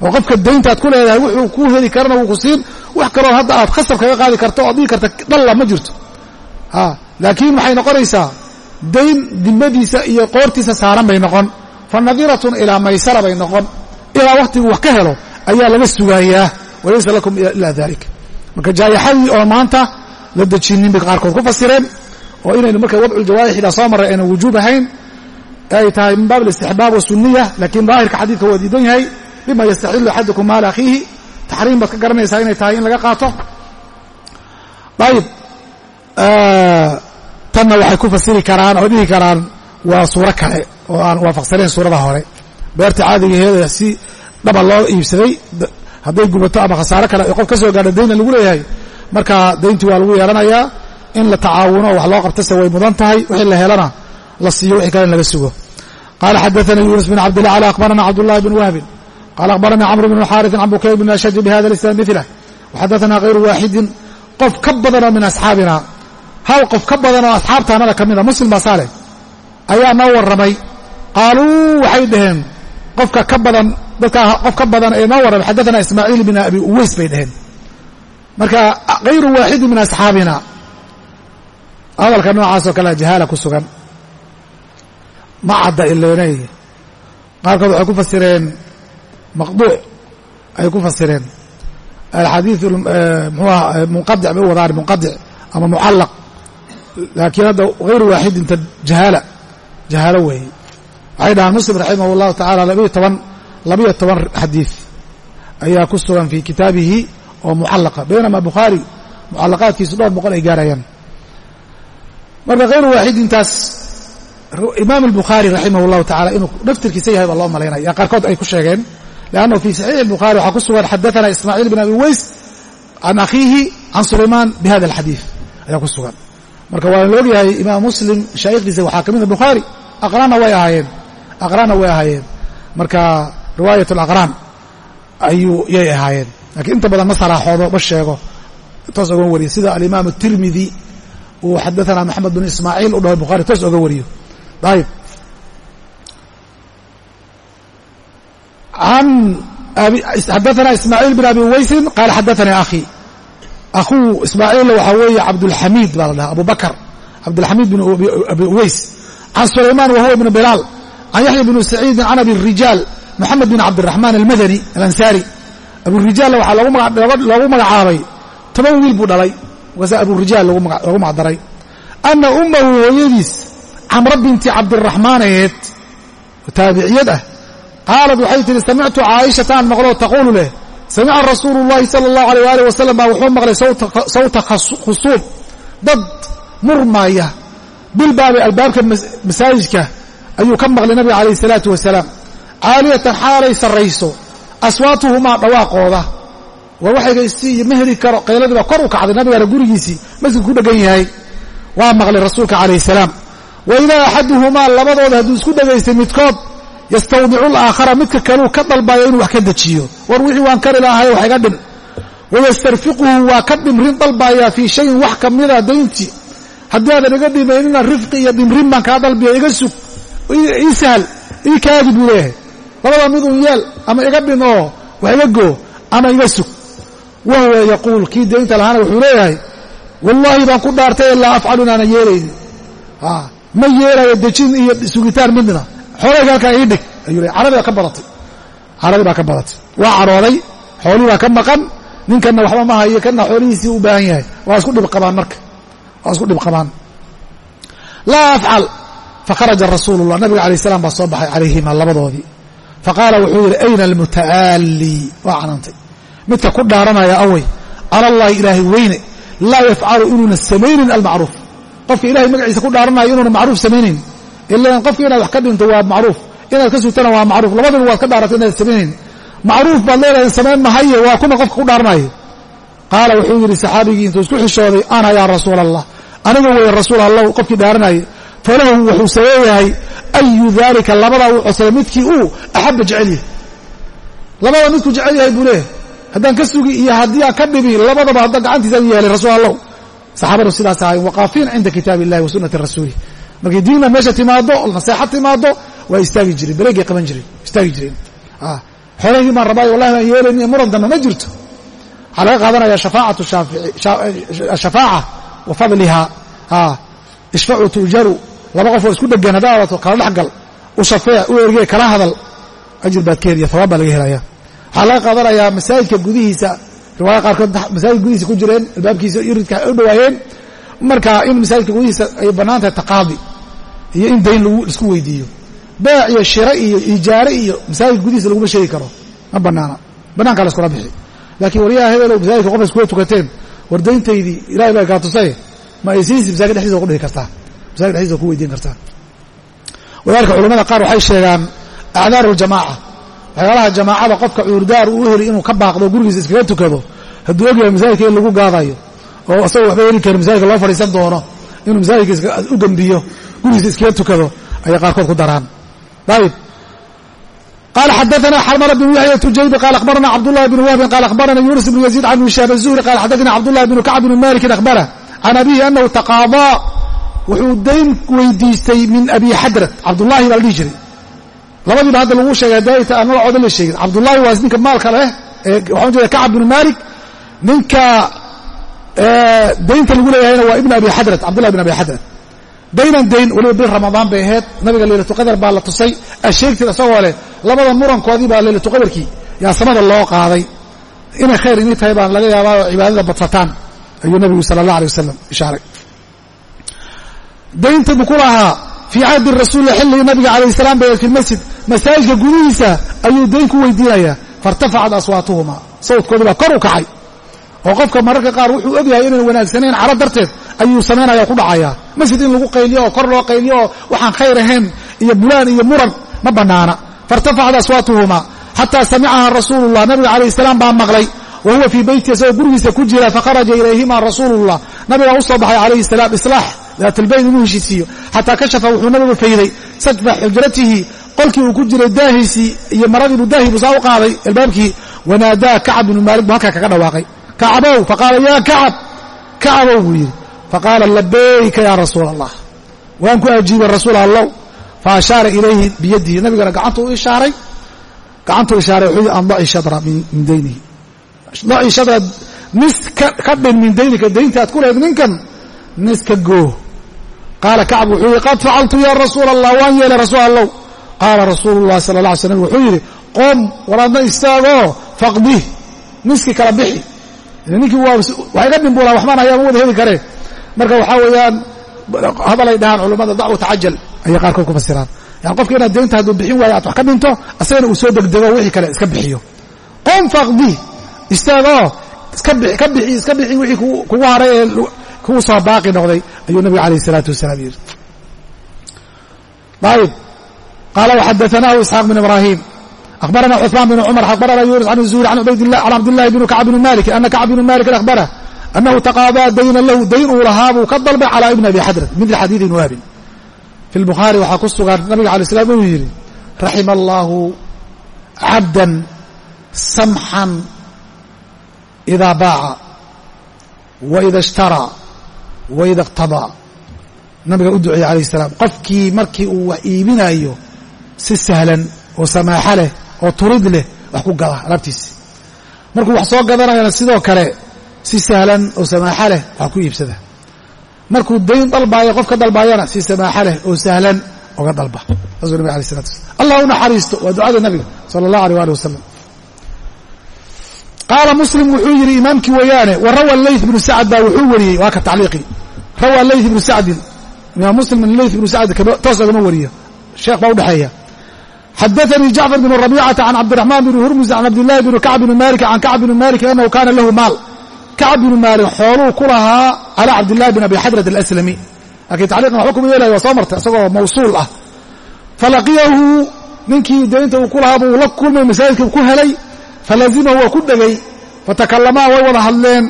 oo qofka dayntaad ku leedahay wuxuu ku heli karana wuu ku siin. Wax kaloo hadda aad khasab kaga qaadi karto o ad dhigi karta dhalla ma jirto laakiin waxay noqonaysaa? Dayn dimadiisa iyo qoortiisa saaran bay noqon. Fa nadiratun ilaa maysara bay noqon. Ilaa wakhtigu wax ka helo ayaa laga sugayaa. Walaysa lakum ila dalik marka jaayaxadii oo maanta la dejinin bay qaarkood ku fasireen oo inaynu marka wadculjawaarixida soo marray aynan wujuub ahayn ay tahay min baab alistixbaab wasuniya laakiin daahirka xadiidka waa diidan yahay bima yastaxilu axadukum maala akhiihi. Taxriim baad ka garanaysaa inay tahay in laga qaato. Ayib tanna waxay ku fasiri karaan oo dhihi karaan waa suuro kale oo aan waafaqsanayn suurada hore beerta caadigaheeda si dhaba loo iibsaday hadday gubato ama khasaaro kale qof ka soo gaadha dayna lagu leeyahay marka dayntii waa lagu yeelanayaa in la tacaawuno wax loo qabtase way mudan tahay wixii la helana la siiyo wixii kale in laga sugo qaala xadaثanii yuunus bin cabdillah cala akhbarana cabdullahi bn wahbin qala akhbarana camr bn xaariثin can bukayr bn ashaj bihada lislam milah waxadaثana hayru waaxidin qof ka badanoo min asxaabina hal qof ka badanoo asxaabtaanada ka mida muslim baa saaleh ayaa noo warramay. Qaaluu waxay dhaheen qofka ka badan dadkaa qof ka badan ee noo warramay xadaثana ismaaciil bn abi uweys bay dhaheen. Marka hayru waaxidin min asxaabina. Hadalka noocaasoo kalea jahaala ku sugan. Ma cadda ileenay qaarkood waxay ku fasireen maqduuc ay ku fasireen. Alxadiid mxuu aha munqadic bay u wadaan munqadic ama mucallaq laakiin hadda hayru waaxidinta jahaala jahaalo weeye. Waxay dhahaan muslim raximah llahu tacaala labayo toban labayo toban xadiid ayaa ku sugan fii kitaabihi oo mucallaqa. Baynamaa bukhaari mucallaqaadkiisu dhowr boqol ay gaarayaan. Marka khayru waaxidintaas imaam albukhaari raximah llahu tacala inuu dhaftirkiisa yahay baa loo malaynaya qaarkood ay ku sheegeen liannahu fii saxiixi albukhaari waxaa ku sugan xadaana ismaaciil bin abi weys can akhiihi can sulaymaan bi hada ayaa ku sugan marka waa la ogyahay imaam muslim mashaaikhdiisa waxaa ka mid ah a bukhaari aqraanna way ahaayeen. Aqraanna way ahaayeen. Marka riwaayat alaqraan ayuu yay ahaayeen. Lakiin inta badan ma saraaxoodo ma sheego. Toos oga wariyo sida alimaam tirmidi uu xadaanaa maxamed bin ismaaciil u dhahay bukhari toos oga wariyo ayib an xadaanaa ismaaciil bin abi waysin qaala xadaanaa akhi akhuu ismaaciil waxaa weeye cabdulxamiid baa la dhaha abu bakr cabdulxamiid bin abi uweys can sulaymaan wa huwa ibn bilaal can yaxya bn saciidin can abi rijaal moxamed bin cabdiraxmaan almadani alansaari. Aburijaalla waxaa loogu magacaabay toban wiil buu dhalay markaasa aburijaal loogu magacdaray ana ummahu hooyadiis camra binti cabdiraxmaan aheed taabiciyad ah. Qaalat waxay tihi samictu caaishataan maqloo taquulu leh samica rasuulu llahi sala allahu aleyh waalih wasalam baa wuxuu maqlay sawta khusuub dad murmaaya bilbaabi albaabka masaajidka ayuu ka maqlay nabiga calayh isalaatu wasalaam caaliyatan xaalay sarrayso aswaatuhumaa dhawaaqooda war waxaygaisi iyo ma heli karo qayladii baa kor u kacday nabigana gurigiisii masjidku ku dhegan yahay waa maqlay rasuulka calayh salaam wa idaa axaduhumaa labadooda hadduu isku dhegaystay midkood yastawdicu alaakhara midka kaleu ka dalbayo inuu wax ka dejiyo. War wixii waan kari lahay wax iga dhin wayastarfiquhu waa ka dhimrin dalbayaa fii shayin wax ka mida dayntii haddii aadan iga dhimaynina rifqi iyo dhimrin baan kaa dalbiya iga sug. Ii sahal ii kaadi buu leeyahay. Labada midun yeel ama iga dhin oo wax iga goo ama iga sug. Wa huwa yaquul kii daynta lahaana wuxuu leeyahay wallaahi baan ku dhaartay laa afcalu inaana yeelaynin. Ma yeelayo dejin iyo sugitaan midna xoolahayga halkaa ii dhig. Ayuu leey caradi baa ka badatay. Caradi baa ka badatay. Waa carooday xoolihii baa ka maqan ninkanna waxba ma hayo kanna xoolihiisii u baahan yahay. Waa isku dhib qabaan marka. Waa isku dhib qabaan. Laa afcal. Fakharaja rasuulu llah nabiga alayh salam baa soo baxay calayhima labadoodii. Faqaala wuxuu yidhi ayna almuta'aalii waa canaantay. Midka ku dhaaranaya awey cala allahi ilaahay weyne. Laa yafcalu inuuna samaynin almacruuf. Qofka ilahay magaciisa ku dhaaranaya inuuna macruuf samaynayn ilan qofka inaad wax ka dhinto waa macruuf inaad ka sugtana waa macruuf labadaba waad ka dhaaratay inaad samaynayn macruuf baad leedahay samayn mahaye waa kuna qofka ku dhaaranaya qaala wuxuu yidhi saxaabigii intuu isku xishooday ana yaa rasuula allah aniga weeye rasuul allah qofkii dhaaranaya falahu wuxuu sabeeyahay ayu daalika labadaa uu codsaday midkii uu axabba jecel yahay labada midku jecel yahay buu leeyahay haddaan ka sugi iyo haddii aan ka dhibi labadaba hadda gacantiisaan yeelay rasuul allow saxaabadu sidaas ahay waqaafiin cinda kitaabi illahi wa sunnati rasuulih markay diinna meesha timaado naseexa timaado waa istaagi jireen baleegay qaban jireen istaagi jireen xoolahii baan rabaayo wallahi baan yeelayn iyo muran dambe ma jirto. Waxaa laga qaadanaya shafaacatu shafaaca wa fadliha. Ishfacu tuujaru laba qof oo isku dhegan haddaa kala dhexgal u shafeec u ergee kala hadal ajir baad ka heliya hawaab baa laga helaya waxaa laga qaadanayaa masaajidka gudihiisa riwaaya qaarkood masaajidka gudihiisa ku jireen albaabkiisa iridka u dhawaayeen marka in masaajidka gudihiisa ay bannaan tahay taqaadi iyo in dayn lagu isku weydiiyo. Beec iyo shira iyo ijaare iyo masaajidka gudihiisa laguma sheegi karo. Ma banaana banankaa la iskula bixi. Laakiin waryaha hebelow masaajidka qof iskula tukateen war dayntaydii ilahay baa kaa tusay ma aysiisi masaajid dhexdiisa ku dhihi kartaa. Masaajid dhexdiisa ku weydiin kartaa. Walaalika culamada qaar waxay sheegaan acdaaru ljamaaca waxyaalaha jamaacada qofka cuurdaar uu heli inuu ka baaqdo gurigiisa iskaga tukado hadduu ogyahay masaajidka in lagu gaadayo oo isagoo waxba heli karin masaajidka loo fadhiisan doono inuu masaajidka u gembiyo gurigiisa iskaga tukado ayay qaarkood ku daraan. Ayib qala xadaana xarmala bn yaxya tujaybi qala akhbarana cabdullahi bn wahbin qala akhbarana yunus bn yaziid can hishaab azuhri qala xadaana cabdullahi bn kacb bn malikin akhbara can abihi anahu taqaadaa wuxuu dayn weydiistay min abi xadrad cabdullaahi baa la dhihi jiray. Labadiiba hadda lagu sheega daaita aan nalacooda la sheegin. Cabdullaahi waa ninka maalka leh ee waxaan jeeda kacab bnu malik ninka daynta lagu leeyahayna waa ibn abi xadrat cabdullahi bn abi xadrat. Daynan dayn weliba bil ramadaan bay ahayd nabiga leylatuqadar baa la tusay asheegtid isagoo leh labada murankoodii baa leylatuqadarkii yaa samada loo qaaday. Inay khayr inii tahay baan laga yaabaa cibaadada badsataan ayuu nabigu sala allah alay wasalam ishaaray. Daynta buu ku lahaa fii cahdi rasuuli xilligii nabiga calayh salaam bay fi lmasjid masaajidka gudihiisa ayuu dayn ku weydiinayaa fairtafacat aswaatuhuma sawdkoodii baa kor u kacay oo qofka mararka qaar wuxuu ogyahay inay wanaagsanayn caro darteed ayuu samaynaya ku dhacayaa masjid in lagu qayliyo oo kor loo qayliyo oo waxaan khayr ahayn iyo bulaan iyo muran ma bannaana. Fairtafacat aswaatuhuma xataa samicaha rasuulullah. Nabiga calayh salaam baa maqlay wa fii beyti isagoo gurigiisa ku jira fakharaja ilayhima rasuulullah. Nabigaa u soo baxay calayhi salaam islaax daatlbayn inuu heshiisiiyo. Xataa kashafa wuxuu nabigu fayday sajfa xujratihi qolkii uu ku jiray daahiisii iyo maradiibu daahi buu saa u qaaday albaabkii wanaadaa kacab binu maalik buu halkaa kaga dhawaaqay kacabow faqaala yaa kacab kacabow buu yidhi faqaala labayka yaa rasuula allah waan ku ajiibay rasuul allow fa ashaara ilayhi biyadihi nabigana gacantu u ishaaray gacantuu ishaaray wuxuu yidhi an daci shadra min daynihi daci shadra nis ka dhin min daynika daynta aad ku lahayd ninkan nis ka goo qaala kacab wuxuu yidhi qad facaltu ya rasuula allah waan yeelay rasuul allow qaala rasuulu llahi sala alla alay slam wuxuu yidhi qom waraadna istaagoo faqdih niskii kala bixi ninkii waxay ga dhimbuulaa waxbaan hayaa ma wada heli karee marka waxaa weeyaan hadalay dhahaan culammada dacwo tacajal ayay qaarkood ku fasiraan. Yani qofka inaad deynta hadduu bixin waayo aad wax ka dhinto asagana uu soo degdego wixii kale iska bixiyo. Qom faqdih istaagoo iska bixi ka bixi iska bixi wixii kugu haray ee kugu soo baaqi noqday ayuu nabiga calayh isalaatu wasalaam yidhi. Ayib qaala waxadaanahu isxaaq bin ibraahim أخبرنا cثمان بن cمر أخبرنا يونس عن الزهري عن cبداللahi بن كعب بن مالك أن كعب بن مالك أخبره أنه تقاضى dayna lahu dayn uu lahaa buu ka dalbay calى iبن أبي xadرة mil xadيiث iبن wahbi في البخاaري waxaa ku sugan nabiga عليه السلام inuu yidhi رaحم الله cabدا سمحا إذا bاaca وإذا اشhtarى وإذا اqتضى nabiga u duceeyey عليه السلام qofkii markii uu wax iibinayo si sahlan oo samaaxo leh oo turid leh wax ku gada alaabtiisi markuu wax soo gadanayana sidoo kale si sahlan oo samaaxo leh wax ku iibsada. Markuu dayn dalbaayo qof ka dalbaayana si samaaxo leh oo sahlan oga dalba. Saasuu nabig alay isalatu wasalaam. Allah u naxariisto waa ducada nabiga sala allahu alيh ali wasalam qaala muslim wuxuu yidhi imaamkii weeyaane wa rawa leyth bnu sacd baa wuxuu wariyey. Waa ka tacliiqi. Rawa leyth ibnu sacdin. Imaam muslim leyth ibnu sacd toos ogama wariyo. Sheekh baa udhexeeya xadaanii jacfar bn rabicata can cabdiraxmaan bn hurmus can cabdilahi bn kacb bn maalik can kacb bn maalik anahu kaana lahu maal kacb bn maalik xooluu ku lahaa calaa cabdilahi bn abi xadrat alslami laakiin tacliiqan waxba kuma yeelaya waa soo marta isagoo mawsuul ah falaqiyahu ninkii deynta uu ku lahaaba uu la kulmay masaajidka ku helay falazimahu waa ku dhegay fatakalamaa way wada hadleen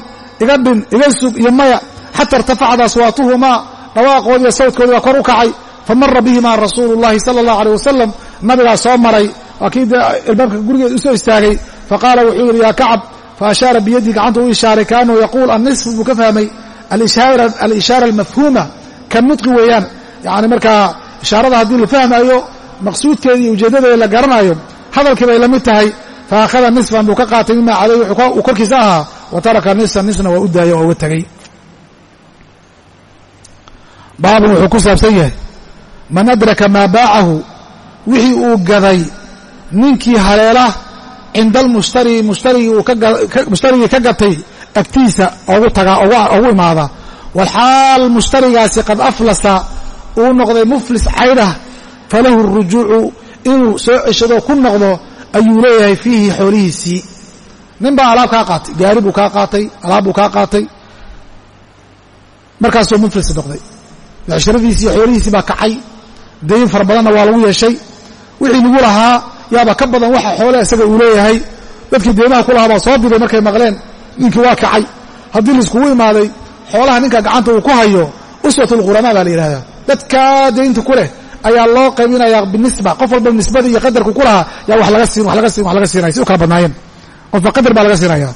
iga dhin iga sug iyo maya xata irtafacad aswaatuhumaa dhawaaqoodiiyo sawtkoodii baa kor u kacay famara bihimaa rasuulu llahi sala allah aleh wasalam nabigaa soo maray waa kii dee ilbaabka gurigeed u soo istaagay. Faqaala wuxuu yidhi yaa kacab fa ashaara biyadii gacanta u ishaaray kaanahu yaquul annisf buu ka fahmay. Alishaara almafhuuma ka nudqi weeyaan. Yani markaa ishaarada haddii la fahmaayo maqsuudkeeda iyo ujeeddadeeda la garanayo hadalkii bay la mid tahay. Fa akhada nisfan buu ka qaatay mima caleyh uu korkiisa ahaa. Wa taraka nisfan nisna waa u daayay oo uga tegey baabun wuxuu ku saabsan yahay man adraka maa baacahu wixii uu gaday ninkii haleela cinda almushtari mushtarigii ka gatay agtiisa ogu tagaa ogu imaada. Walxaal mushtarigaasi qad aflasa uu noqday muflis caydhah falahu rujuucu inuu soo ceshado ku noqdo ayuu leeyahay fiihi xoolihiisii. Nin baa alaab kaa qaatay gaari buu kaa qaatay alaab buu kaa qaatay. Markaasuu muflis noqday. Becshiradiisii iyo xoolihiisii baa kacay. Dayn fara badanna waa lagu yeeshay wixii lagu lahaa yaaba ka badan waxa xoole isaga uu leeyahay. Dadkii deymaha ku lahaa baa soo diray markay maqleen ninkii waa kacay. Haddii laiskugu imaaday xoolaha ninka gacanta uu ku hayo uswatulquramaa baa la yidhahdaa dadkaa daynta ku leh ayaa loo qaybinayaa binisba qof walba nisbadii iyo qadarku ku lahaa yaa wax laga siin wax laga siin wax laga siinaya si u kala badnaayeen. Qofka qadar baa laga siinaya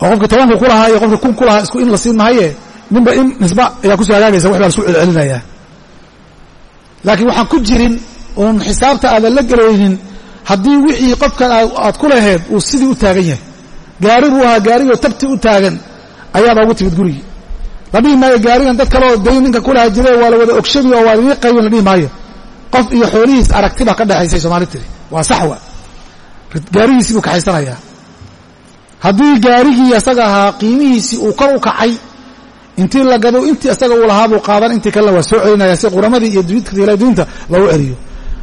oo qofka tobanka ku lahaa iyo qofka kun ku lahaa isku in la siin mahaye ninba in nisba ayaa ku soo hagaagaysa wax baa lasku celcelinayaa laakiin waxaan ku jirin oon xisaabta aadan la gelaynin haddii wixii qofkan aad ku laheed uu sidii u taagan yahay. Gaari buu ahaa gaarigoo tabti u taagan ayaaba ugu timid gurigii. La dhihi maayo gaarigan dad kaleoo dayn ninka ku laha jire waa la wada ogshadi oo waa laii qaybin la dhihi maayo. Qof iyo xoolihiis aragti baa ka dhexaysay soomali tiri. Waa saxwa gaarigiisii buu kaxaysanayaa. Haddii gaarigii asaga ahaa qiimihiisii uu kor u kacay intii la gado intii isaga uu lahaa buu qaadan intii kalena waa soo celinaya si quramadii iyo diinta loogu celiyo.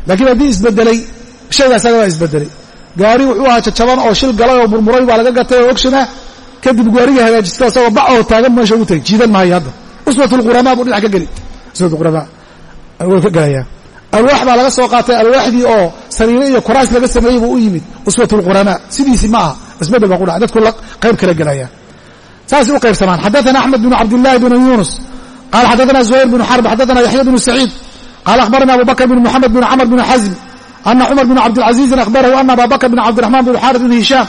Laakiin haddii isbedelay shayga isaga waa isbedelay. Gaari wuxuu ahaa jajaban oo shil galay oo murmuray baa laga gatay oo ogshana kadib gaarigii hagaajista isagoo bacoo taagan meesha ugu tagay. Jiidan maayo hadda. Uswatulquramaa buu dhinac ka geli. Uswatulquramaa way ka gelayaa. Alwaax baa laga soo qaatay alwaaxdii oo sariire iyo kuraas laga sameeyey buu u yimid. Uswatulquramaa sidiisii ma aha. Isbedel baa ku dhacay dadku qayb kala gelaya saasay u qaybsamaan. Xadaana axmed bn cabdillaahi bn yunus qaala xadaana zuhayr bn xarb xadaana yaxya bn saciid qaala akhbarana abu bakr bn moxamed bn camr bn xasm ana cumar bn cabdilcaziizin akhbarahu ana aba bakr bn cabdiraxman bn xaarif bn hishaam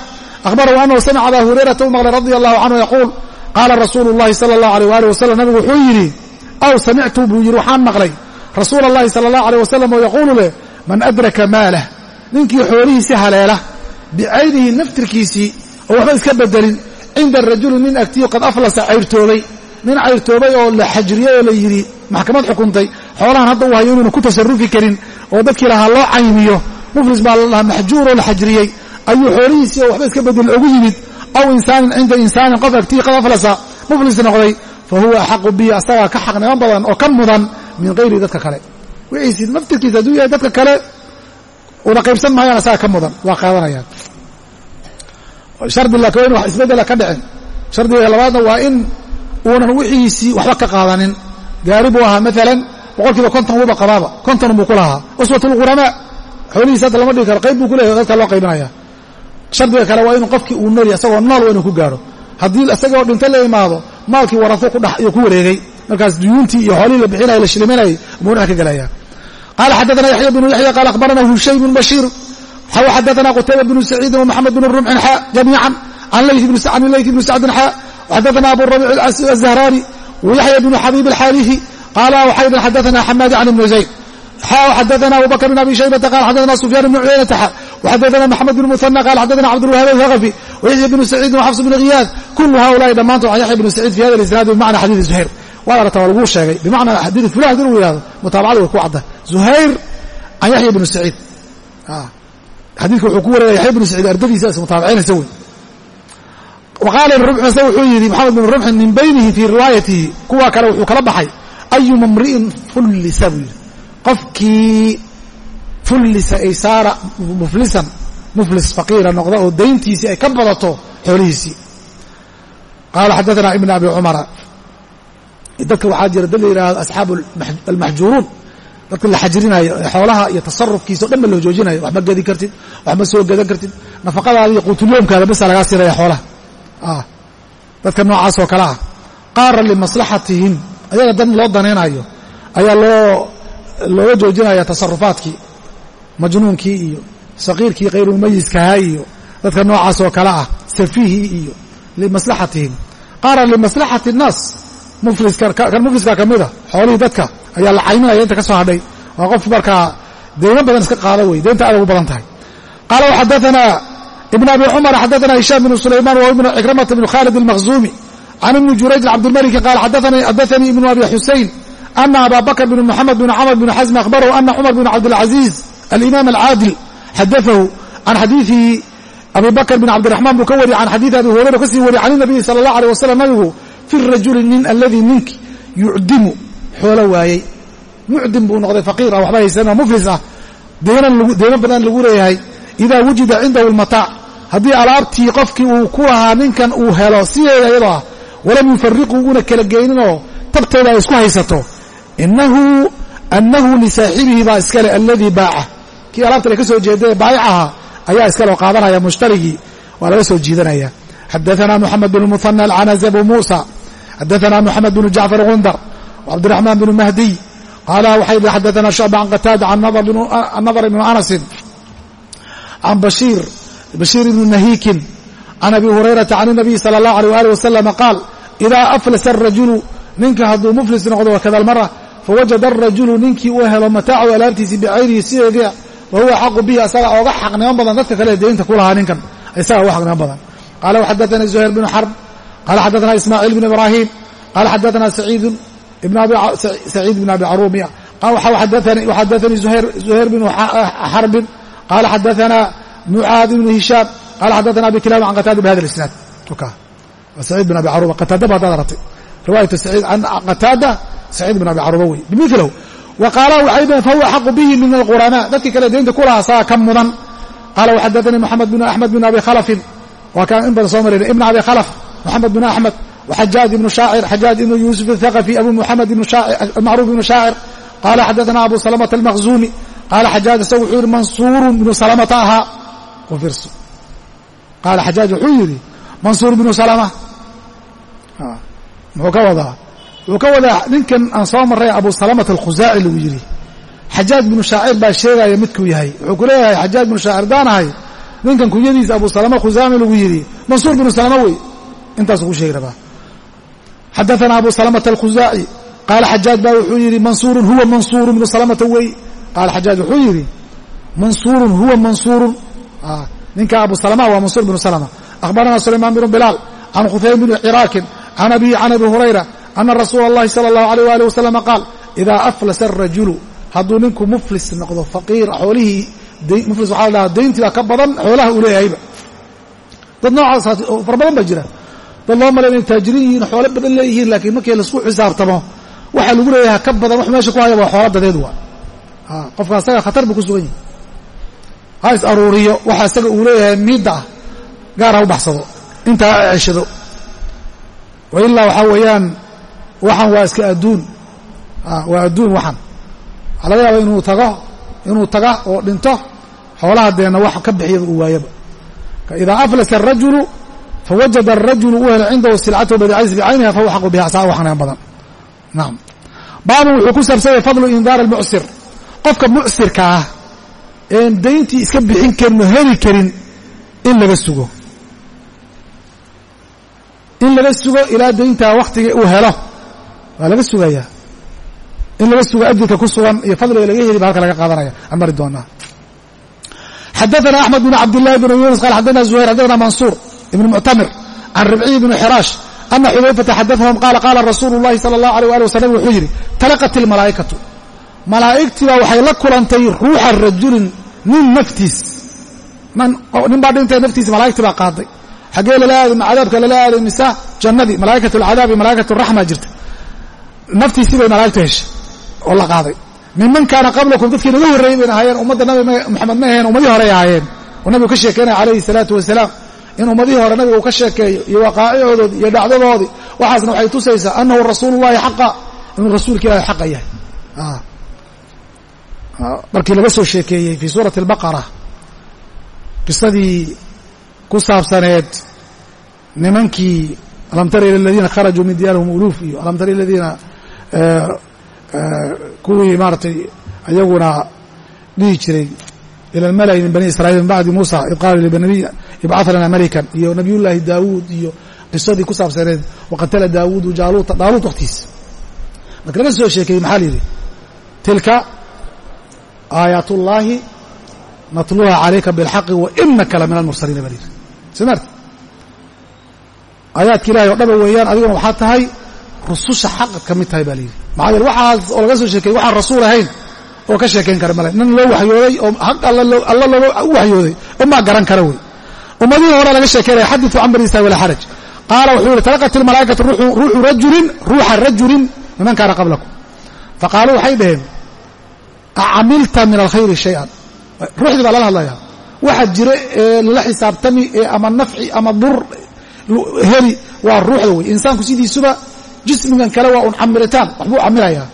akhbarahu anahu samica aba hurayrata u maqlay radi allahu canhu yaquul qaala rasuulu llahi sala allahu aleyh waalih wasalam nabigu wuxuu yidhi aw samictu buu yidhi waxaan maqlay rasuula allahi sala allahu aleyh wasalam oo yaquulu leh man adraka maalah ninkii xoolihiisi haleela bicaynihi naftirkiisii oo waxba iska bedelin cinda rajuli nin agtiyo qad aflasa cayrtoobay. Nin cayrtoobay oo la xajriyey oo la yidhi maxkamad xukuntay xoolahan hadda uu hayo inuuna ku tasarufi karin oo dadkii lahaa loo caymiyo. Muflis baa la dhahaa maxjuur oo la xajriyey ayuu xoolihiisii oo waxba iska bedelin ugu yimid. Aw insaanin cinda insaanin qof agtiyo qad aflasa. Muflis noqday fa huwa axaqu bihi asagaa ka xaqnimo badan oo ka mudan min hayri dadka kale. Wixiisi naftirkiisa hadduu yahay dadka kale una qaybsan maayaan asagaa ka mudan. Waa qaadanayaan shardi laakiin wax isbeddela ka dhicin. Shardiga labaadna waa in uunan wixiisii waxba ka qaadanin. Gaari buu ahaa maalan boqol kiiba konton wuba qabaaba. Konton buu ku lahaa. Uswatulquramaa xoolihiisi hadda lama dhigi karo qayb buu ku dadka loo qaybinaya. Shardiga kale waa inuu qofkii uu nool isagoo nool waa ku gaaro haddii isagoo dhinto la imaado maalkii warafo ku dhex iyo ku wareegay. Markaas duyuuntii iyo xoolihii la bixinaya la shiliminayay dhinac ka gelaya qaala xadaثana yaxya bnu yaxya qaala akhbarana hushay bn bashiir xadana qtayba bnu saciidin wmaxamed bn rumxin xa jamiican an layth bn sacdin xa xadana abu rabiic azahrani wyaxya bnu xabiib alxaarihi qaala waxaydan xadana xamaadi can ibni zayd. Xa xadana abu bakr bn abi shaybata qala xadana sufyan bn cuyaynata xa waxadana maxamed bn muhana qala xadana cabdilwahaab alhaqafi wayaxya bnu saciidin waxafs bn khiyaad kulu haulaai dhammaantood can yaxya bnu saciid fi hada isnaadi bimacna xadiidi zuhayr. Waana rataa waa laguu sheegay bimacna xadiid fulan haddii lagu yihahdo mutaabacada way ku cadda. Zuhayr can yaxya bnu saciid ah xadiidka wuxuu ku wareegaya yaxya bnu saciid ardadiisa is mutaabicinaysa wey wa qaala rumxuse wuxuu yidhi maxamed bn rumxin min baynihi fii riwaayatihi kuwa kale wuxuu kala baxay ayuma mri'in fullisa? buu yidhi. Qofkii fullisa ay saara muflisan muflis faqiira noqda oo dayntiisii ay ka badato xoolihiisii qaala xadaثana ibn abi cumara dadka waxaa jira dad la yidhahdo asxaabu almaxjuuruun dadka la xajrinayo xoolaha iyo tasarufkiisa o dhan ba loo joojinayo. Wax ma gedi kartid wax ma soo gedan kartid. Nafaqadaada iyo quutulyoomkaada basa lagaa siinaya xoolaha. Dadka noocaas oo kale ah. Qaara limaslaxatihim ayaga dan loo danaynayo ayaa loo looga joojinaya tasarufaadkii majnuunkii iyo saqiirkii khayrulmayiskahaa iyo dadka noocaas oo kale ah safiihii iyo limaslaxatihim. Qaara limaslaxati الnaas kan mufliska ka mida xoolihii dadka ayaa la cayminaya inta ka soo hadhay. Waa qof markaa deyno badan iska qaada wey deynta aad ugu badan tahay. Qaala xadaanaa ibn abi cumar xadaana hishaam bnu sulayman wa cikramata bnu khalid almaqzuumi can ibni jurayjin cabdilmaliki qaala xadaanii ibnu abi xusayn ana aba bakr bn mxamed bn camr bn xasm ahbarahu ana cumar bn cabdilcaziiz alimaam alcaadil xadaahu can xadiiii abi bakr bn cabdiraxmaan buu ka wariyey can xadiii abi hurayra ka sii wariyey can inabiyi sala allah aleh wasalam nabigu fi rajuli nin aladii ninki yucdimu xoolo waayey. Mucdin buu noqday faqiir ah waxba haysanoo muflis ah. Deeno badan lagu leeyahay. Idaa wujida cindahu lmataac haddii alaabtii qofkii uu ku lahaa ninkan uu helo sideeda iyadoo ah walam yufariquu una kala geyninoo tabteeda ay isku haysato. Inahu annahu lisaaxibihi baa iskale aladii baaca. Kii alaabta la ka soo jeeday ee baayicaha ayaa iskaloo qaadanaya mushtarigii waa laga soo jiidanaya. Xadaana muxamed bn muhana alcanazi abu muusa. Xadaana moxamed bnu jacfar gundar cabdiraxmaan binu mahdiy qaala waxay idhi xadaana shucba can qataada can nadar ibnu anasin can bashiir bashiir ibni nahiikin can abi hurayrata can inabiyi sala allahu aleyh waali wasalama qaal idaa aflasa arajulu ninka hadduu muflis noqdo wakada almara fawajada arajulu ninkii uu helo mataacahu alaabtiisii bicaynihi sideedii wa huwa xaqu bihi asaga ooga xaqnimo badan dadka kale ee deynta ku lahaa ninkan isaga uga xaqnimo badan qaala xadaana zuhayr binu xarb qaala xadaana ismaaciil bnu ibraahim qaala xadaana saciidu saciid bn abi caruumy xadaanii zuhayr bn xarbin qaala xadaanaa mucaad ibnu hishaam qala xadaana eh, abi kilaab can qataada bihada isnaad saciid bin abi caruba qataadaba haddaad arabtay riwaayatu saciid can qataada saciid bin abi caruba wey bimilahu wa qaala waxaydan fahuwa axaqu bihi min alqurana. Dadkii kale deynta kulaha asaga ka mudan. Qaala waxadaanii moxamed bin axmed bin abi khalafin waa kaan in badan ibn abi khalaf moxamed bin axmed waxajaaj ibnu shaacir xajaaj ibnu yuusuf athaqafi abu muxamed macruuf ibnu shaacir qaala xadaثna abu salamata almakhzumi qaala xajaaj isagu wuxuu yihi mansuurun bnu salamata ahaa u fiirso qaala xajaaj wuxuu yidhi mansuur bnu salama muxuu ka wadaa wuxuu ka wadaa ninkan aan soo marray abu salamata alkhusaaci lagu yidhi xajaaj binu shaacir baa sheegaya midkuu yahay wuxuu ku leeyahay xajaaj binu shaacir daanahay ninkan kunyadiisa abu salama khusaami lagu yidhi mansuur binu salama wey intaasuu ku sheegi rabaa xadaana abu salamata alkhuzaaci qaala xajaaj baa wuxuu yidhi mansuurun huwa mansuuru ibnu salamata wey qaala xajaaj wuxuu yidhi mansuurun huwa mansuurun ninka abu salama waa mansuur ibnu salama akhbarana sulaymaan bnu bilaal can khutaym bni ciraakin can abihi can abi hurayra ana rasuula allahi sala allahu alayh waali wasalama qaal idaa aflasa arajulu hadduu ninku muflis noqdo faqiir xoolihii muflis waxa la dhahaa dayntii baa ka badan xoolaha uu leeyahayba dad noocaas fara badan baa jira dad loo malay inay taajiriin yihiin xoolo badan leeyihiin laakiin markii la isku xisaabtamo waxaa lagu leeyahay ka badan wax meesha ku haya waa xoolo dadeed waa. Qofka asaga khatar buu ku sugan yahay. Ha is aruuriyo waxa isaga uu leeyahay miidda ah gaar ha u baxsado intaa ha ceshado wa ilaa waxaa weeyaan waxan waa iska adduun. Waa adduun waxan. Waxaa laga yaaba inuu tago inuu taga oo dhinto xoolaha deenna wax ka bixiyaba uu waayaba. Idaa aflasa الrajulu fawajada arajulu uu helay cindahu silcatahu badicadiis bicayniha fahuwa xaqu biha saa waxaan badan nacam baabun wuxuu ku saabsan yahay fadlu indaar almucsir qofka mucsirka ah een dayntii iska bixin karin oo heli karin in laga sugo in laga sugo ilaa dayntaa wakhtiga uu helo waa laga sugayaa in laga sugo ajirka ku sugan iyo fadliga laga heli ba halka laga qaadanaya aan mari doonaa xadaana axmed bn cabd llahi bn yunis qal xadaana zuhayr xadaana mansuur ibn muctamir can ribciy bni xiraash ana xudayfata xadahum qaala qaala rasuulu llahi sala allahu alay ali wasalam wuxuu yidhi talaqat ilmalaa'ikatu malaa'igtiibaa waxay la kulantay ruuxa rajulin nin naftiis nin baa dhintay naftiis malaa'igtii baa qaaday xaggee lala aadi cadaabka lala aaday mise jannadii malaa'ikat alcadaab iyo malaa'ikat raxma jirta naftiisii bay malaa'igtu heshay oo la qaaday minman kaana qablakum dadkii naga horreeyey bayna ahaayeen ummadda nabi moxamed ma aheen ummadihi horey ahaayeen oo nabigu ka sheekeynaya calayhi salaatu wasalaam in ummadihii hore nabiga uu ka sheekeeyo iyo waqaa'icodoodi iyo dhacdadoodii waxaasna waxay tusaysaa annahu rasuulullahi xaqa inuu rasuulka ilaahi xaqa yahay. Markii laga soo sheekeeyey fii suurati albaqara qisadii ku saabsaneed nimankii alam tara ila aladiina kharajuu min diyaarihim uluuf iyo alam tara ila aladiina kuwii maaratay ayaguna dhihi jiray ila almala'i min bani israiil min bacdi muusa id qaala libanabiy ibcah lana malikan iyo nabiyullaahi daawuud iyo qisadii ku saabsaneed waqatala daawuudu jaaluuta daaluut wakhtiisa marka laga soo sheekeeyey maxaa la yidhi tilka aayaat ullaahi natluha calayka bilxaqi wa inaka la min almursaliina baa la yidhi soo maarti aayaadka ilahay oo dhaba weeyaan adiguna waxaa tahay rususha xaqa ka mid tahay baa layidhi maxaa yeele waxaas oo laga soo sheekeyey waxaan rasuul ahayn oo ka sheekayn kara male. Nin loo waxyooday oo xaq alla looga u waxyooday umaa garan kara wey. Ummadihii hore laga sheekeynaya xadiثu can bani israil walaa xaraj. Qaala wuxuu yihi talaqat ilmalaa'ikatu ruuxu rajulin ruuxa rajulin miman kaana qablakum faqaaluu waxay dhaheen acamilta min alkhayri shay-an. Ruuxdii baa lala hadlaya waxa jira ee lala xisaabtami ee ama nafci ama dur heli waa ruuxda wey. Insaanku sidiisuba jismigan kale waa un camiritaan waxbuu camirayaa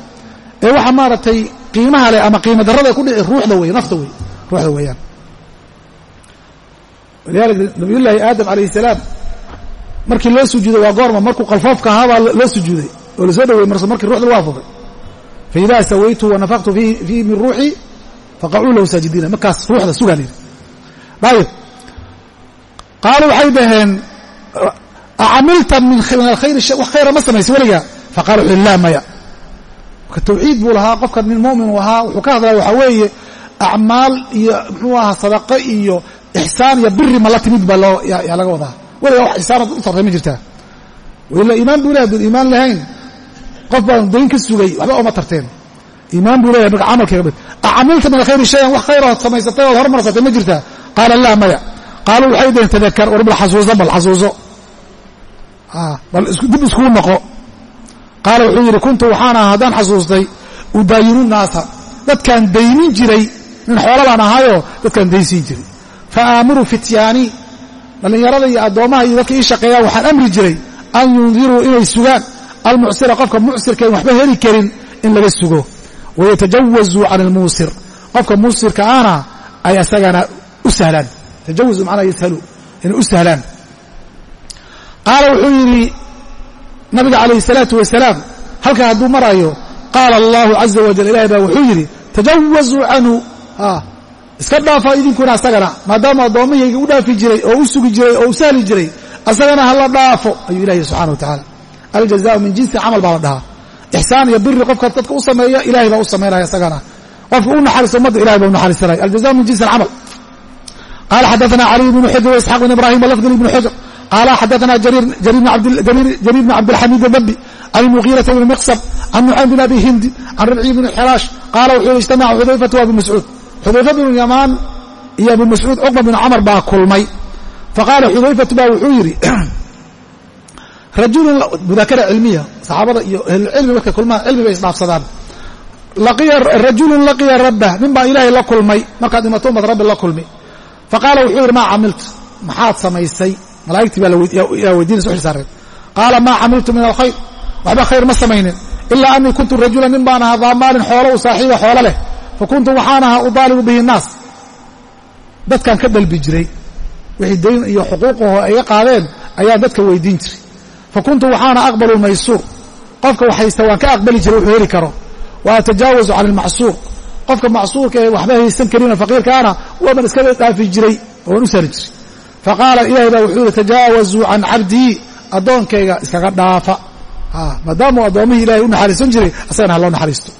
ee waxa maaragtay qiimaha leh ama qiima darrada ku dhici ruuxda wey nafta wey ruuxda weeyaan. Walidaalika nabiyullaahi aadam calayhi salaam markii loo sujuuday waa goorma markuu qalfoofka ahaabaa loo sujuuday oo la soo dhaweyey marse markii ruuxda lagu afuufay faidaa sawaytu wanafaqtu fiihi min ruuxii faqacuu lahu saajidiina markaas ruuxda sugaa layidhi ayib qaaluu waxay dhaheen acamilta min alkhayri wax khayra ma samaysay weligaa? Faqala wuxu laa maya tawxiid buu lahaa qofka nin mu'min uu ahaa wuxuu ka hadlaya waxaa weeye acmaal iyo muxuu ahaa sadaqo iyo ixsaan iyo biri ma la timid baa loo yaa laga wadaa. Weligaa wax ixsaanad u tartay ma jirtaa. Ila iimaan buu lehay haddun iimaan lahayn qof baan dayn ka sugay waxba oma tarteen. Iimaan buu leeyahay marka camalkeega mid acamilta min alkhayri shayan wax khayraad samaysatay ood hormarsatay ma jirtaa qaala laa maya. Qaaluu waxay dhaheen tadakar war bal xasuuso bal xasuuso. Bal dib iskugu noqo qaala wuxuu yidhi kuntu waxaan ahaa haddaan xasuustay udaayinu naasa. Dadkaan daynin jiray nin xoola baan ahaayoo dadkaan daynsiin jiray. Fa aamuru fityaanii dhallinyarada iyo addoommaha iyo dadka ii shaqeeyaan waxaan amri jiray an yundiruu inay sugaan. Almucsira qofka mucsirka waxba heli karin in laga sugo. Wayatajawazuu can almuusir qofka muusirka ana ay asagana u sahlaan. Tajawuzu macnaa yashalu inay u sahlaan. Qaala wuxuu yidhi nabiga calayhi salaatu wasalaam halkaa hadduu maraayo qaala allahu caza wajal ilahi baa wuxuu yidhi tajawazuu canhu. Iska dhaafa idinkuna asagana maadaama addoommahayga u dhaafi jiray oo u sugi jiray oo u sahli jiray asagana hala dhaafo ayuu ilahi yidhi subxana wa tacala aljazaa min jinsi camal baa la dhahaa. Ixsaan iyo biri qofka dadka u sameeya ilahay baa u samaynaya isagana qofka u naxariiso ummadda ilahay baa u naxariisanaya. Aljaza min jinsi alcamal qaala xadaana caliy bnu xujr waisxaaq bn ibrahim walafdl ibnu xujr qaala xadaana jariir bn cabdilxamiid adambi can mugiirata bni miqsam can nucaym bin abi hindi can rabciy bni xiraash qaala wuxuu yihi ijtamaca xudayfatu abi mascuud xudayfa binu yamaan iyo abi mascuud cuqba binu camar baa kulmay. faqaala xudayfatu baa wuxuu yidhi rajulun mudaakara cilmiya saxaabada iyo ahlulcilmi markay kulmaan cilmi bay isdhaafsadaan. rajulun laqiya rabbah nin baa ilaahay la kulmay markaad dhimato umaad rabbi la kulmi. faqaala wuxuu yidhi maa camiltu maxaad samaysay malaa'igtii baa yaa weydiinaysa u xilsaareen qaala maa camiltu min alkhayr? Waxba khayr ma samaynin. Ilaa anii kuntu rajulan nin baan ahaa daa maalin xoolo u saaxiiba xoolo leh. Fa kuntu waxaan ahaa udaalibu bihi nnaas dadkaan ka dalbi jiray. Wixii dayn iyo xuquuqaho ay qaadeen ayaan dadka weydiin jiray. Fa kuntu waxaana aqbalu maysuur. Qofka waxaysta waan ka aqbali jiray wuxuu heli karo. Wa atajaawazu can almacsuur. Qofka macsuurka ee waxba haysan karina faqiirkaana waaban iska dhaafi jiray oo waan u sahli jiray faqaala ilahay baa wuxuu yihi tajaawazuu can cabdii addoonkayga iskaga dhaafa maadaamuu addoommihii ilahay u naxariisan jiray asagana ha loo naxariisto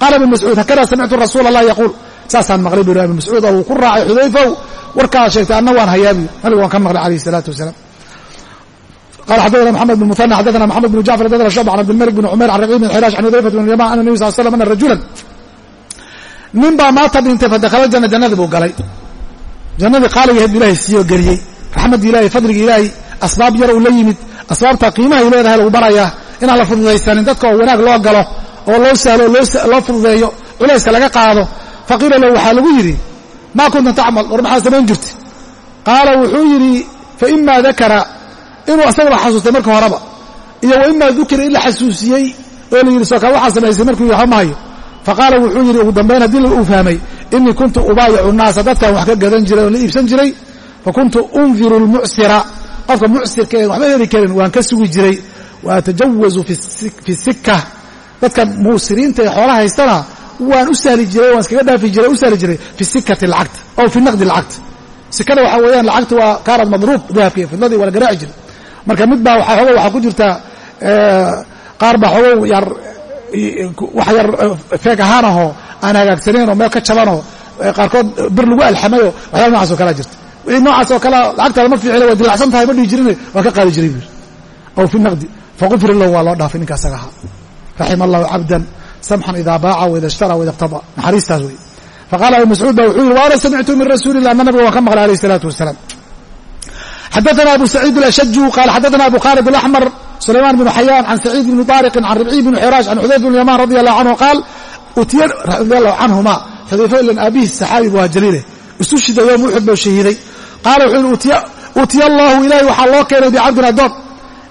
qaala ibn mascuud hakada samictu rasuula allah yaquul saasaan maqlay buu ibn mascuud oo uu ku raacay xudayfow warkaad sheegtay anna waan hayaabiyo nabiga waan ka maqlay alayh isalaatu wasalaam qala xadana mxamed bn muثanى xadana mxamed bn jacfar xadana shucb can cabdilmalik bn cumayr can raqiib bn xiraash can hudayfat bn yaman ana nebi sal slam ana rajulan nin baa maanta dhintay fadakhala janna jannadii buu galay jannadii qaaliga ahayd bu ilahay siiyoo geliyey raxmaddii ilahay fadliga ilaahay asbaab yar uu la yimid asbaabta qiimahay leedahay lagu barayaa inaan la fududaysanin dadka oo wanaag loo galo oo loo sahlo loo fududeeyo culayska laga qaado. Faqiila lahu waxaa lagu yidhi maa kunta tacmal war maxaa samayn jirta qaala wuxuu yidhi fa ima dakara inuu asagaba xasuustay marka horeba iyo wa imaa dukira in la xasuusiyey oo la yidhi sookaa waxaa samaysay markuu yaha mahayo faqaala wuxuu yidhi ugu dambayn haddii uu fahmay inii kuntu ubaayicu naasa dadkan wax ka gadan jiray oo la iibsan jiray fa kuntu undiru lmucsira qofka mucsirka een waxba heli karin waan ka sugi jiray wa atajawazu fi sika dadka muusiriinta ee xoola haystana waan u sahli jiray waan iskaga dhaafi jiray u sahli jiray fi sikati lacagta ow fi naqdi lacagta sikada waxaa weeyaan lacagta waa kaanad madruub dahabkii fidladii waa la garaaci jiray marka mid baa xoogo waxaa ku jirta qaar baa xoogo yar wax yar feeg ahaan ahoo aan hagaagsaneyn oo meel ka jabanoo qaarkood bir lagu alxamayo waxyaala nocaas oo kalea jirta wixii noocaas oo kalea lacagtaada ma fiicina waa dilacsan tahay ma dhihi jirine waa ka qaadi jiray buyiri aw fi naqdi faqufira lahu waa loo dhaafay ninka asaga ahaa raxima allahu cabdan samxan idaa baaca waida ishtara waida iqtada. Naxariistaas wey faqala abu mascuud ba wuxuu yihi waana samictu min rasuuli illah ana nabiga waan ka maqlay alayh isalaatu wasalaam. Xadaana abu saciid alashaju qala xadaana abu khaalid alaxmar sulayman bnu xayaan can saciid bni طaariqin can ribciy bni xiraash can xudayf bn yaman radi allahu canhu qaal utiya radi allahu canhuma xudayfa ilan aabihi saxaabi bu hajaliile isu shida yoom qaala wuxuu yihi utiya allahu ilahay waxaa loo keenay bicabdin addoon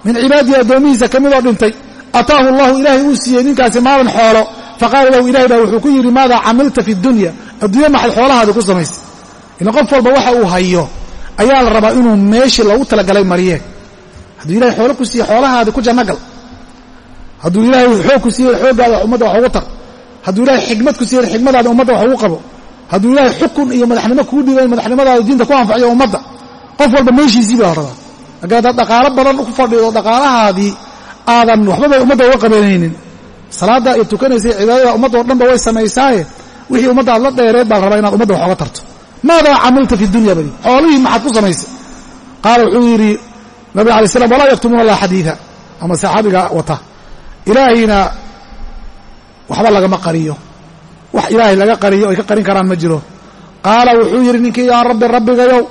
min cibaadihi addoomihiisa ka midoo dhintay ataahu allahu ilaahay uu siiyey ninkaasi maalan xoolo faqaala lahu ilahay baa wuxuu ku yidhi maadaa camilta fi dunya adduunya maxad xoolahaadi ku samaysay ila qof walba waxa uu hayo ayaa la rabaa inuu meeshii loogu talagalay mariyee hadduu ilahay xoolo ku siiye xoolahaadi ku jannogal hadduu ilaahay xoog ku siiyey xooggaada ummadda wax ugu tar hadduu ilahay xikmad ku siiyey xikmadaada ummadda wax ugu qabo hadduu ilaahay xukun iyo madaxnimo kuu dhiibay madaxnimadaada diinta ku anfaciyo ummadda qof walba meeshiisii baa la rabaa. Marka haddaad dhaqaalo badan ku fadhido dhaqaalahaadii aadan waxbaba ummadda uga qabanaynin salaadda ay tukanaysay cibaadada ummadda o dhanba way samaysaaye wixii ummadda aad la dheereed baa la rabaa inaad ummadda wax oga tarto. Maadaa camilta fi dunya badi? Xoolihii maxaad ku samaysay? Qaala wuxuu yidhi nabig alay slam walaa yaktumuuna allah xadiida ama saxaabiga wata ilaahayna waxba lagama qariyo wax ilaahay laga qariyo ay ka qarin karaan ma jiro. Qaala wuxuu yidhi ninkii yaa rabbi rabbigayow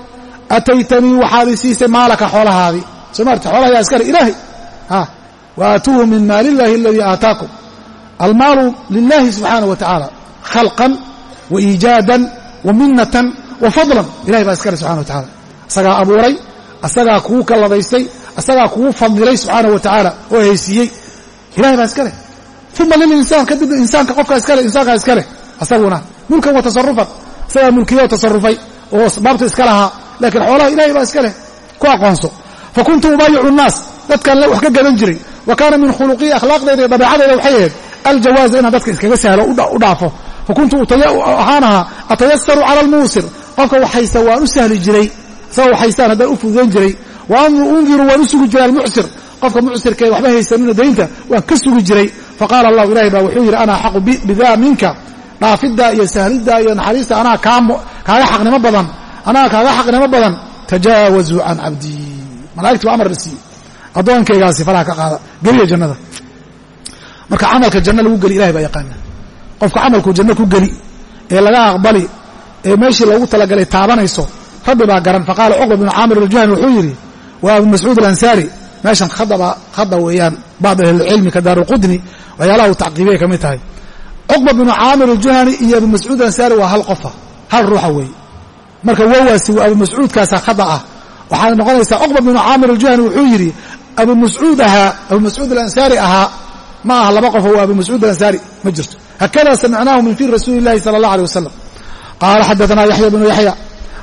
ataytanii waxaad i siisay maalaka xoolahaadii soo maarti xoolaha yaa iskale ilaahay ha wa aatuuhu min maali illahi aladii aataakum. Almaalu lilahi subxaanah wa tacaala khalqan wa iijaadan wa minatan wa fadlan. Ilahay baa iskale subxana wa tacala isagaa abuuray asagaa kugu kalladaystay asagaa kugu fadilay subxaanah wa tacaala oo haysiiyey. Ilahay baa iskale uma lilinsaan kadibna insaanka qofkaa iskale insaankaa iskale asaguna mulkan wa tasarufan isagaa mulkiya tasarufay oo asbaabta iska lahaa laakiin xoolaha ilahay baa iska leh ku aqoonso fa kuntu ubaayicu nnaas dadkan wax ka gadan jiray wa kaana min khuluqii akhlaaqdeeda iyo dabeecadeyda waxay ahayd aljawaaza inaan dadka iskaga sahlo u dhaafo fa kuntu ahaanahaa atayasaru cala almuusir qofka waxhaysta waan u sahli jiray isagoo waxhaystaan haddaan u fududayn qofka jiray faqaala allahu ilahay baa wuxuu yidhi ana axaqu bidaa minka? Dhaafiddaa iyo sahliddaa iyo naxariista anaa kaaga xaqnimo badan anaa kaaga xaqnimo badan tajaawazuu can cabdii. Malaigti baa amar la siiyey. Addoonkaygaasi faraha ka qaada. Geliya jannada. Marka camalka janno lagu geli ilahay baa yaqaana qofka camalkuu janno ku geli ee laga aqbali ee meeshii loogu talagalay taabanayso rabbi baa garan. Faqaala cuqba binu caamir aljuhani wuxuu yidhi waa abu mascuud alansaari. Meeshan khada weeyaan bacd ahlilcilmi ka waxyaalaha uu tacqiibiyay ka mid tahay. Cuqba binu caamir aljuhani iyo abu mascuud alansaari waa hal qofa hal ruuxa weeye marka wawaasi abu mascuudkaasa khada ah. Waxaana noqonaysaa cuqba binu caamir aljuhani wuxuu yidhi abu mascuud ahaa abu mascuud alansaari ahaa ma aha laba qofo waa abu mascuud alansaari ma jirto. Hakada samicnaahu min fi rasuuli illahi sala allah alيh wasalam qaala xadaثna yaxya bnu yaxya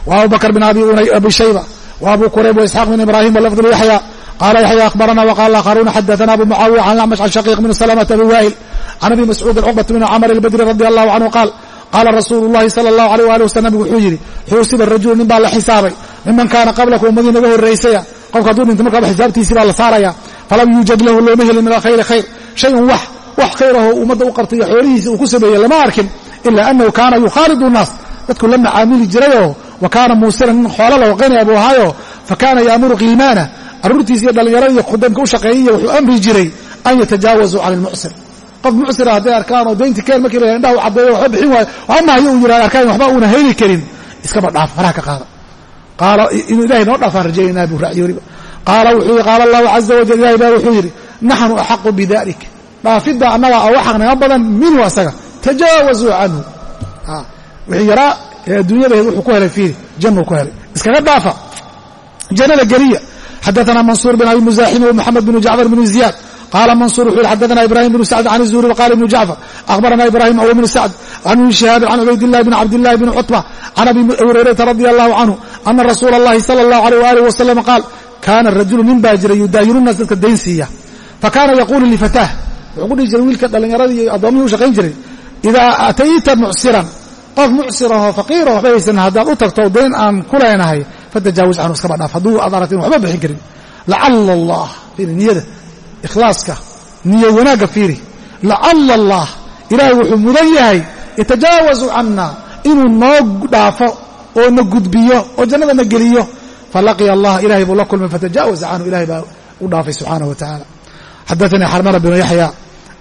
wa abu bakr bn abi shayba wa abu kurayb waisxaaq bn ibrahim walafd yaxya qala yaxya akhbarana wqala akharuuna xadaثna abu mucaawiya can acmash can shaqiiq bn slmta abi waa'il can abi mascuudin cuqbat bn camr albadri radi allahu canhu qaal qaala rasuulu llahi sala allahu alيh ali wasalam nabigu wuxuu yidhi xuusiba rajulu nin baa la xisaabay miman kaana qablaku ummadii naga horraysaya qofka hadduu dhinto markaaba xisaabtiisii baa la saaraya falam yuujad lahu looma helin min alkhayri khayr shayun wax wax khayrahoo ummadda u qabtay iyo xoolihiisa uu ku sameeyey lama arkin ila annahu kaana yukhaalidu nnaas dadku la macaamili jirayoo wa kaana muusiran nin xoola laho qanaya buu ahaayo fa kaana yaamuru qiimaana carruurtiisa iyo dhallinyarada iyo u shaqeeyaiyo wuxuu amri jiray an yatajaawazuu cani lmucsir qof mucsira hadday arkaan oo daynti keen markii la indhaha u caddeeyo waxba bixin waayo. Waxba mahayo uu yidhahda arkaan waxba uuna heli karin. Iskaba dhaaf faraha ka qaada. Qaala inuu ilahay noo dhaafaan rajaynaa buu raaciye weliba. Qaala wuxuu yidhi qaala allahu caza wajal ilahay baa wuxuu yidhi naxnu axaqu bidalik dhaafidda annaga uga xaqnimo badan minhu asaga. Tajaawazuu canhu. Wixii yaraa ee adduunyadaheed wuxuu ku helay fiiri jannuu ku helay. Iskaga dhaafa jannada geliya xadana mansuur bin abi muzaaxim wmuxamed bn jacfar bn ziyaad qaala mansuur wuxuu yihi xadana ibrahim bnu sacd can zuhri waqala ibnu jacfar akhbarana ibrahim aw bnu sacd can ibni shihaabin can cubaydillahi bn cabdillahi bn cutba can abi hurayrata radi allahu canhu ana rasuula allahi sala allahu aleyh waalih wasalam qaal kaana rajulu nin baa jira yudaayinunaas dadka dayn siiya fakana yaquulu lifataah wuxuu ku dhihi jiray wiilka dhallinyaradii iyo addoommihii u shaqayn jiray idaa atayta mucsiran qof mucsiranoo faqiirao waxba haysanin haddaad u tagto dayn aan ku leenahay fatajaawaz canhu iskaba dhaaf hadduu aad aragta in waxba bixin karin lacala allah fiiri niyada ikhlaaska niyo wanaagga fiiri lacala allah ilaahay wuxuu mudan yahay yatajaawazu canna inuu noo dhaafo oo na gudbiyo oo jannada na geliyo falaqiya allah ilahay buu la kulmay fatajaawaza canhu ilahay baa u dhaafay subxaanaه wa tacaala xadaثanii xarmala bnu yaxya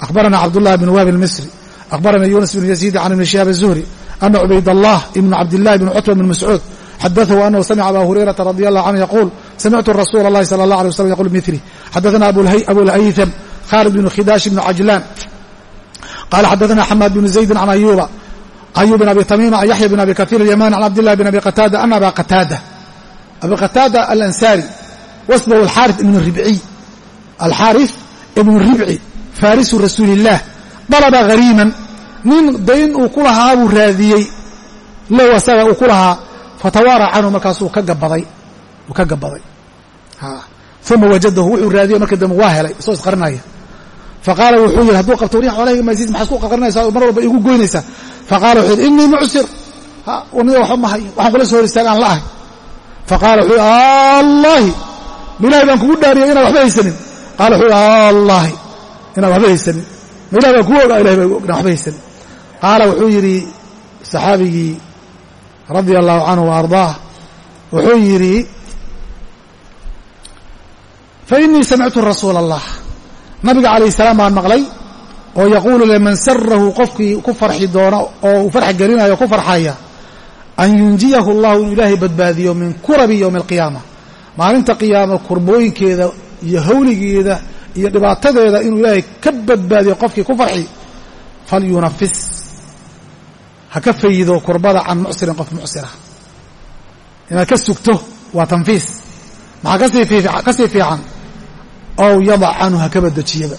akhbarana cabdullahi bn wahb اlmisri akhbarana yunas bn yaziid can ibni shihaab الzuhri ana cubayd allah ibn cabdillahi bn cutba bn mascuud xadaثhu anahu samica aba hurayrata radi allah canhu yaquul samictu rasuula اllahi salى اllah alيه waslam yaqul mili xadaثana abulhaytham khalid bn khidaash bn cajlaan qala xadaثana xamaad bn zaydi can ayuba ayub bn abi tamima an yaxya bn abi kahiir اlyamani can cabdillahi bn abi qataada ana aba qataada abi qataada alansaari wasbahu alxaari ibn ribciy alxaarif ibnu ribci faarisu rasuuli illaah dalaba hariiman nin dayn uu ku lahaa buu raadiyey low asaga uu ku lahaa fatawaara canhu markaasuu ka gabaday uu ka gabaday. Uma wajadahu wuxuu raadiyey markii dambe waa helay isoo isqarinaya. Faqaala wuxuu yidhi hadduu qabto waryan xoolahay maysid maxaa isku qarqarinaysaa mar walba igu goynaysaa. Faqala wuxuu yidhi innii mucsir. Niga waxba mahayo waxaan kula soo hor aan la ahay. Faqala wuxuu yidhi allahi ilahay baan kugu dhaariyay inaan waxba haysanin. Qaala wuxuu yidhi allahi inaan waxba haysanin. Ma baan kugu ogaa ilahay baan waxba haysanin. Qaala wuxuu yidhi saxaabigii radia allahu canhu wa ardaah wuxuu yidhi fainii samictu rasuula allah nabiga calayh salaam baan maqlay oo yaquulu liman sarahu qofkii ku farxi doono oo uu farx gelinayo o ku farxaya an yunjiyahu allahu inuu ilaahay badbaadiyo min kurabi yowmi alqiyaama maalinta qiyaama kurbooyinkeeda iyo hawligeeda iyo dhibaatadeeda inuu ilaahay ka badbaadiyo qofkii ku farxi falyunafis ha ka fayido kurbada can mucsirin qof mucsira. Inaad ka sugto waa tanfiis. Maxaa ka sii fiican? Ow yadac canhu ha ka badejiyaba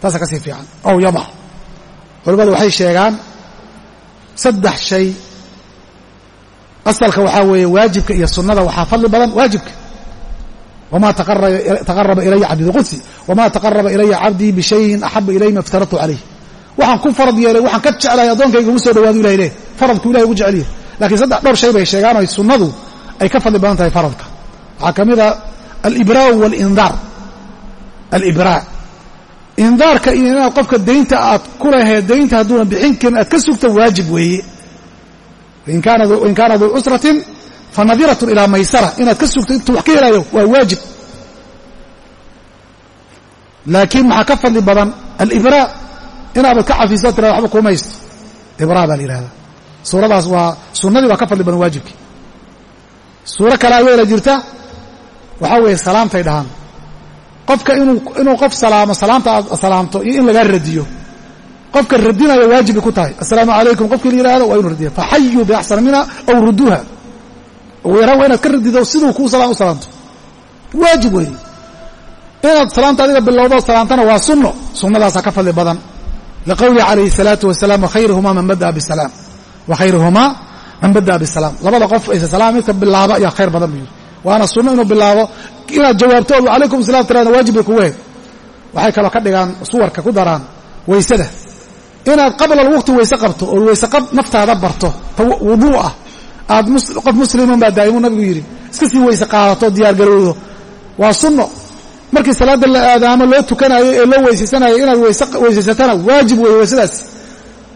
taasa ka sii fiican. Ow yadac. Culimmadu waxay sheegaan saddex shay. Asalka waxaa weeye waajibka iyo sunnada. Waxaa fadli badan waajibka. Wma taqaraba ilaya cabdi biqudsi wama taqaraba ilaya cabdii bishayin axaba ilay ma iftaradtu calayh waxaan ku farad yeelay waxaan ka jeclahay addoonkayga ugu soo dhawaadu ilahay leh faradku ilahay ugu jecel yahay. Lakiin saddex dhowr shay bay sheegaan o sunnadu ay ka fadli badan tahay faradka. Waxaa ka mid a alibraau walindaar. Alibraa indaarka iyo inaad qofka daynta aad ku lahayd daynta hadduuna bixin karin aad ka sugto waajib weeye. In kaana duu cusratin fanadiratun ilaa maysara. Inaad ka sugto intuu wax ka helayo waa waajib. Laakiin maxaa ka fadli badan? Alibraa inaabad ka cafiso tirada waxba kumaysto ibraa baa la yihahdaa suuradaas waa sunnadii waa ka fadli badan waajibkii suuro kale ayeela jirta waxaa weeye salaamtay dhahaan. Qofka inuu qof salaamo salaamta aad salaamto iyo in lagaa radiyo. Qofka radinaya waajibay ku tahay. Assalaamu calaykum qofkii la yihahdo waa inu radiya faxayuu biaxsana minha aw ruduuha. Ugu yaraan waa inaad ka radido siduu kuu salaam u salaamto waajib weeye. Inaad salaamta adiga bilowdo salaamtana waa sunno. Sunnadaasaa ka fadli badan liqowlihi calayhi الsalaatu wasalaam wakhayruhumaa man badaa bisalaam wakhayruhumaa man badaa bisalaam labada qof aysa salaam midka bilaaba ayaa khayr badan buu yidhi waana sunno inuu bilaabo inaad jawaabto calaykum salam tirada waajib bay kugu waxay kaloo ka dhigaan suwarka ku daraan weysada inaad qabla alwaqti weyse qabto oo weyse qab naftaada barto wuduu ah aad qof musliman baa daa'imuu nabigu yidhi iska sii weyse qaadato diyaar garowdo waa sunno markii salaadda la aadaamo loo tukanayo ee loo weysaysanayo inaad weysaysatana waajib weeye weysadaas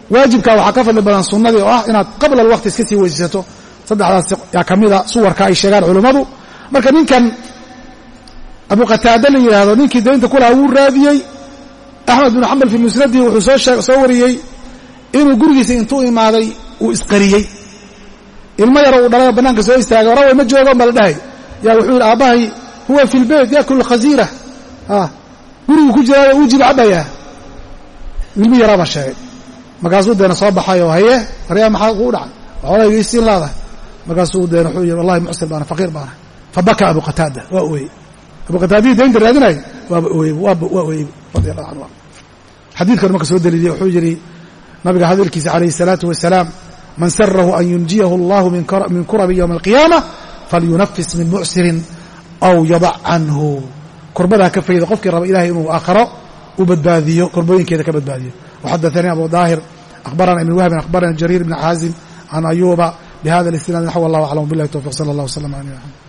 waajibkaa waxaa ka fadli badan sunnadii oo ah inaad qabla alwaqti iska sii weysaysato saddexdaas yaa ka mida suwarka ay sheegaan culummadu marka ninkan abu qataada la yidhaahdo ninkii daynta ku lahaa wuu raadiyey. Axmed binu xambal fii musnadihi wuxuu soo wariyey inuu gurigiisa intuu imaaday uu isqariyey. Ilmo yaro uu dhalay bannaanka soo istaagay oraway ma joogon baa la dhahay. Yaa wuxuu yidhi aabbahay huwa fi lbeyt yakulu khasiira gurigu ku jiraayo uu jib cabayaa ilmi yaraa baa sheegay. Markaasuu deena soo baxay oo haye aryaa maxaa kuu dhacay? Waxoolayga isiin laadahay markaasuu deena wuxuu yidhi wallahi mucsir baana faqiir baana. Fabaka abu qataada waa ooyey. Abu qataadihii daynta raadinayay? Waaba ooyey waa ooyey radi allahu canhu xadiidkan marka soo daliiliyey wuxuu yidhi nabiga hadalkiisa calayhi الsalaatu wasalaam man sarahu an yunjiyahu allahu min kurabi ywmi alqiyaama falyunafis min mucsirin aw yadac canhu. Kurbadaa ka fayda qofkii raba ilahay inuu aakharo u badbaadiyo kurbooyinkeeda ka badbaadiyo. Waxadaanii abu daahir akhbarana ibn wahbin akhbarana jariir ibn xaazim can ayuba bihada اlisnaad naxw allah aclam bilahi towfiq sala allah wslm alيh